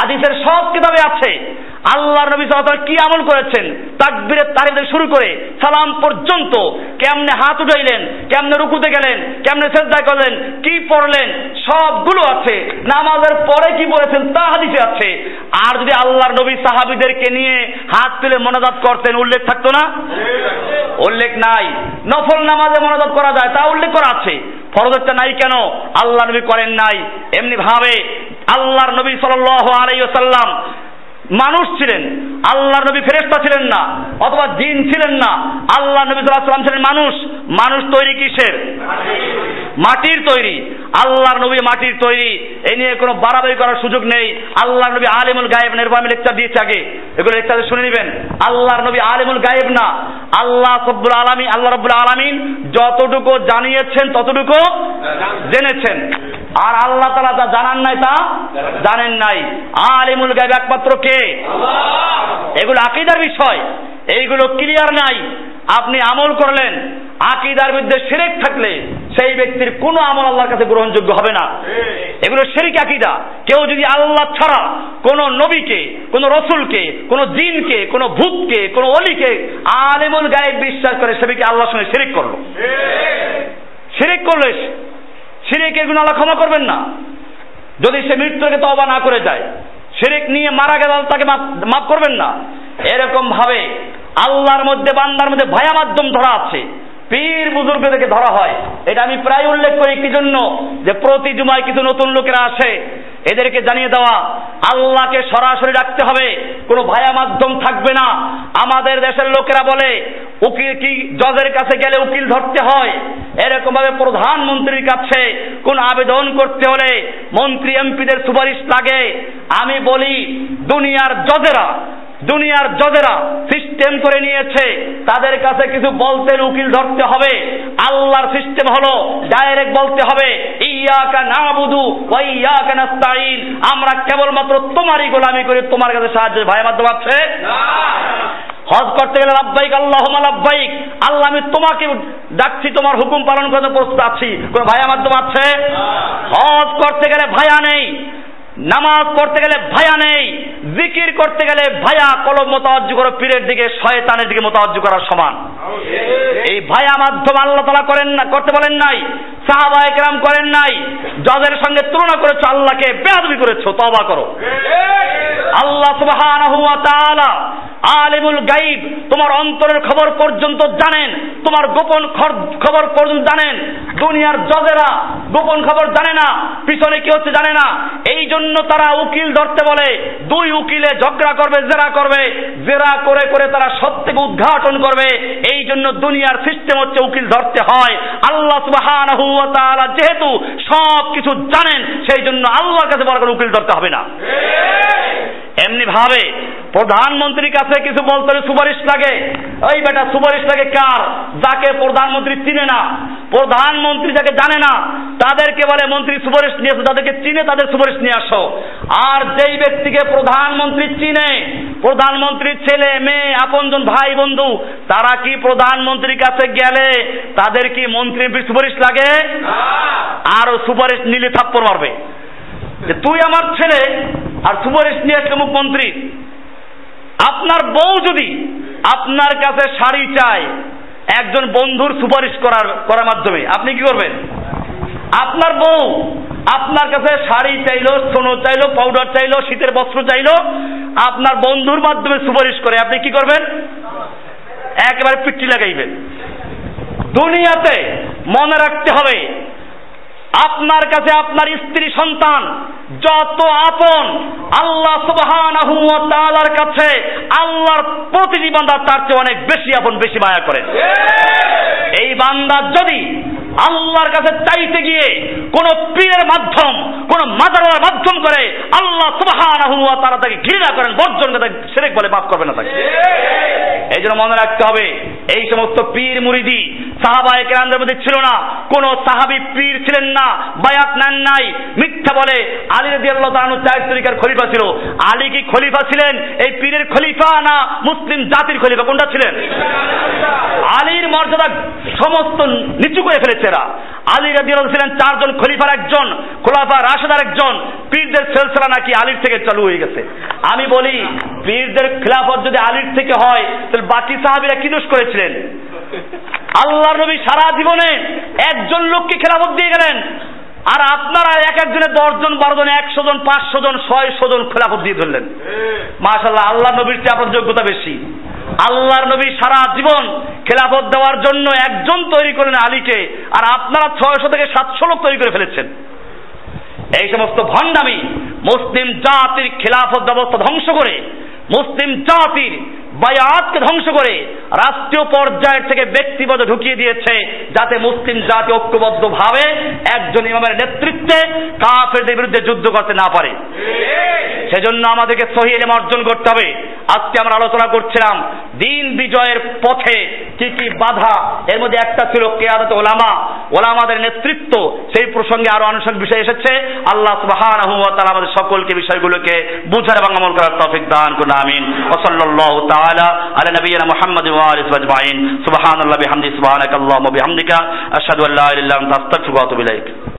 হাদিসের সব কিতাবে আছে। আল্লাহ নবী সাল্লাল্লাহু কি আমল করেছেন? তাকবীরের তারিখ শুরু করে সালাম পর্যন্ত কেমনে হাত উঠাইলেন, কেমনে রুকুতে গেলেন, কেমনে সেজদা করলেন, কি পড়লেন, সবগুলো আছে। নামাজের পরে কি বলেছেন তা হাদিসে আছে। আর যদি আল্লাহর নবী সাহাবীদেরকে নিয়ে হাত তুলে মনাজাত করতেন, উল্লেখ থাকতো না? উল্লেখ নাই। নফল নামাজে মনাজাত করা যায়, তা উল্লেখ করা আছে। ফরজটা নাই কেন? আল্লাহ নবী করেন নাই। এমনি ভাবে আল্লাহর নবী সাল্লাল্লাহু আলাইহি ওয়াসাল্লাম মানুষ ছিলেন। আল্লাহর নবী ফেরেশতা ছিলেন না, অথবা জিন ছিলেন না। আল্লাহ নবী ওয়াসাল্লাম ছিলেন মানুষ। মানুষ তৈরি কিসের? মাটির তৈরি। আল্লাহর নবী মাটির তৈরি। এই নিয়ে কোনো বাড়াবাড়ি করার সুযোগ নেই। আল্লাহর নবী আলিমুল গায়েব নির্ভর আমি লেকচার দিয়েছি আগে। এগুলো লেকচারে শুনে নেবেন। আল্লাহর নবী আলিমুল গায়েব না। আল্লাহ সব্বুল আলামিন আল্লাহ রব্বুল আলামিন যতটুকু জানিয়েছেন, ততটুকু জেনেছেন। আর আল্লাহ তালা তা জানান নাই তা জানেন নাই। আলিমুল গায়েব একমাত্র কে? এগুলো আকিদার বিষয়। এইগুলো ক্লিয়ার নাই। আপনি আমল করলেন আকিদার বিরুদ্ধে শিরেক থাকলে সেই ব্যক্তির কোনো আমল আল্লাহর কাছে গ্রহণযোগ্য হবে না। এগুলো শিরিক আকিদা। কেউ যদি আল্লাহ ছাড়া কোনো নবীকে কোনো রসুলকে কোনো জিনকে কোনো ভূতকে কোনো অলিকে আলিমুল গায়েব বিশ্বাস করে সেবিকে আল্লাহর সঙ্গে শিরিক করল। শিরিক করলে শিরিকের গুণ আল্লাহ ক্ষমা করবেন না। যদি সে মৃত্যুকে তবা না করে যায়, শিরিক নিয়ে মারা গেলে তাকে মাফ করবেন না। এরকম ভাবে আল্লাহর মধ্যে, বান্দার মধ্যে ভায়া মাধ্যম ধরা আছে। পীর বুজুর্গদেরকে ধরা হয়। এটা আমি প্রায় উল্লেখ করি। কি জন্য? যে প্রতি জুমায় কিছু নতুন লোকেরা আসে এদেরকে জানিয়ে দেওয়া, আল্লাহকে সরাসরি রাখতে হবে, কোনো ভায়া মাধ্যম থাকবে না। আমাদের দেশের লোকেরা বলে, উকিল কি জজের কাছে গেলে উকিল ধরতে হয়? এরকম ভাবে প্রধানমন্ত্রীর কাছে কোন আবেদন করতে হলে মন্ত্রী এমপিদের সুপারিশ লাগে। আমি বলি, দুনিয়ার জজেরা দুনিয়ার জজেরা সিস্টেম করে নিয়েছে তাদের কাছে কিছু বলতে উকিল ধরতে হবে। আল্লাহর সিস্টেম হলো ডাইরেক্ট বলতে হবে ইয়াকা নাবুদু ওয়া ইয়াকা নাস্তাইন আমরা কেবলমাত্র তোমারই গোলামি করি তোমার কাছে সাহায্য ভাই মাধ্যম আছে? হজ করতে গেলে লাভবাইক আল্লাহ লাভবাইক আল্লাহ আমি তোমাকে ডাকছি তোমার হুকুম পালন করতে প্রস্তুত আছি। কোন ভাইয়া মাধ্যম আছে? হজ করতে গেলে ভাইয়া নেই। নামাজ পড়তে গেলে ভায়া নেই, জিকির করতে গেলে ভায়া, কলম মোতাবজ্জ করো পীরের দিকে, শয়তানের দিকে মোতাবজ্জ করার সমান। এই ভায়া মাধ্যম আল্লাহ তালা করেন না, করতে বলেন নাই সাহাবা একরাম করেন নাই, জজের সঙ্গে তুলনা করেছ, আল্লাহকে বেয়াদবি করেছ তবা করো। আল্লাহ সুবহানাহু ওয়া তাআলা আলিমুল গাইব তোমার অন্তরের খবর পর্যন্ত জানেন, তোমার গোপন খবর পর্যন্ত জানেন, দুনিয়ার জজেরা গোপন খবর জানে না, পিছনে কি হচ্ছে জানে না এই জন্য তারা উকিল ধরতে বলে। দুই উকিলে ঝগড়া করবে, জেরা করবে। জেরা করে করে তারা সত্যকে উদ্ঘাটন করবে। এই জন্য দুনিয়ার সিস্টেম হচ্ছে উকিল ধরতে হয়। আল্লাহ সুবহানাহু ওয়া তাআলা যেহেতু সব কিছু জানেন, সেই জন্য আল্লাহর কাছে বড় করে উকিল ধরতে হবে না। এমনি ভাবে প্রধানমন্ত্রীর কাছে কিছু বলতে হলে সুপারিশ লাগে। ওই বেটা সুপারিশ লাগে কার? যাকে প্রধানমন্ত্রী চিনে না প্রধানমন্ত্রী যাকে জানে না তাদেরকে বলে মন্ত্রী সুপারিশ নিয়ে আসো তাদেরকে চিনে তাদের সুপারিশ নিয়ে আসো। আর যেই ব্যক্তিকে প্রধানমন্ত্রী চিনে প্রধানমন্ত্রীর ছেলে মেয়ে আপনজন ভাই বন্ধু তারা কি প্রধানমন্ত্রীর কাছে গেলে তাদের কি মন্ত্রী সুপারিশ লাগে? আর সুপারিশ নিলে থাপ্পড় মারবে। তুই আমার ছেলে আর সুপারিশ নিয়ে আসলে মুখ্যমন্ত্রী। আপনার বউ যদি আপনার কাছে শাড়ি চায়, একজন বন্ধুর সুপারিশ করার করার মাধ্যমে, আপনি কি করবেন? আপনার বউ আপনার কাছে শাড়ি চাইলো, সোনো চাইলো পাউডার চাইলো, শীতের বস্ত্র চাইলো, আপনার বন্ধুর মাধ্যমে সুপারিশ করে, আপনি কি করবেন? একেবারে পিটি লাগাইবেন। দুনিয়াতে মনে রাখতে হবে আপনার কাছে আপনার স্ত্রী সন্তান যত আপন আল্লাহ তাআলার কাছে আল্লাহর প্রতিটি বান্দা তার চেয়ে অনেক বেশি আপন বেশি মায়া করে। এই বান্দা যদি আল্লাহর কাছে চাইতে গিয়ে কোন পীরের মাধ্যম, কোন মাদার মাধ্যম করে আল্লাহ সুবহানাহু ওয়া তাআলা তাকে ঘৃণা করেন, বর্জন করে শিরক বলে মাফ করবে না তাকে। এই জন্য মনে রাখতে হবে, এই সমস্ত পীর মুরিদি সাহাবা একরামদের মধ্যে ছিল না, কোন সাহাবি পীর ছিলেন না, বায়াত নেন নাই, মিথ্যা বলে। আলী রাজি আল্লাহ তাআলা চার তরিকার খলিফা ছিল। আলী কি খলিফা ছিলেন? এই পীরের খলিফা না মুসলিম জাতির খলিফা, কোনটা ছিলেন? আলীর মর্যাদা সমস্ত নিচু করে ফেলেছে। এরা আলী রাজি ছিলেন চারজন খলিফার একজন, খোলাফা রাশেদার একজন। পীরদের সিলসিলা নাকি আলীর থেকে চালু হয়ে গেছে। আমি বলি, পীরদের খিলাফত যদি আলীর থেকে হয়, তাহলে বাকি সাহাবিরা কি দোষ করেছিলেন? আল্লাহ নবী সারা জীবনে একজন লোককে খেলাফত দিয়ে গেলেন। আর আপনারা এক একজনে দশজন বারো জন একশো জন পাঁচশো জন ছয়শো জন খেলাফত দিয়ে ধরলেন। মাশাল্লাহ আল্লাহ নবীর চেয়ে আপনার যোগ্যতা বেশি। আল্লাহর নবী সারা জীবন খেলাফত দেওয়ার জন্য একজন তৈরি করেন আলীকে আর আপনারা ছয়শো থেকে সাতশো লোক তৈরি করে ফেলেছেন। এই সমস্ত ভণ্ডামি মুসলিম জাতির খেলাফত ব্যবস্থা ধ্বংস করে মুসলিম জাতির বায়াতকে ধ্বংস করে রাষ্ট্রীয় পর্যায়ের থেকে ব্যক্তিগত ঢুকিয়ে দিয়েছে যাতে মুসলিম জাতি ঐক্যবদ্ধ ভাবে একজন ইমামের নেতৃত্বে কাফেরদের বিরুদ্ধে যুদ্ধ করতে না পারে। সেজন্য আমাদেরকে সহি অর্জন করতে হবে। আজকে আমরা আলোচনা করছিলাম দিন বিজয়ের পথে কি কি বাধা। এর মধ্যে একটা ছিল কেয়াদত ওলামা। ওলামাদের নেতৃত্ব, সেই প্রসঙ্গে আরও আনুষ্ঠানিক বিষয় এসেছে। আল্লাহ সুবহানাহু ওয়া আমাদের সকলকে বিষয়গুলোকে বুঝার এবং আমল করার তৌফিক দান করুন, আমিন। ওয়া আলা নবিয়িনা মুহাম্মদ ওয়া আলিহি ওয়া আজমাইন সুবহানাল্লাহি বিহামদি সুবহানাকাল্লাহুম্মা বিহামদিকা আশহাদু আল্লা ইলাহা ইল্লা আনতা আস্তাগফিরুকা ওয়া আতুবু ইলাইক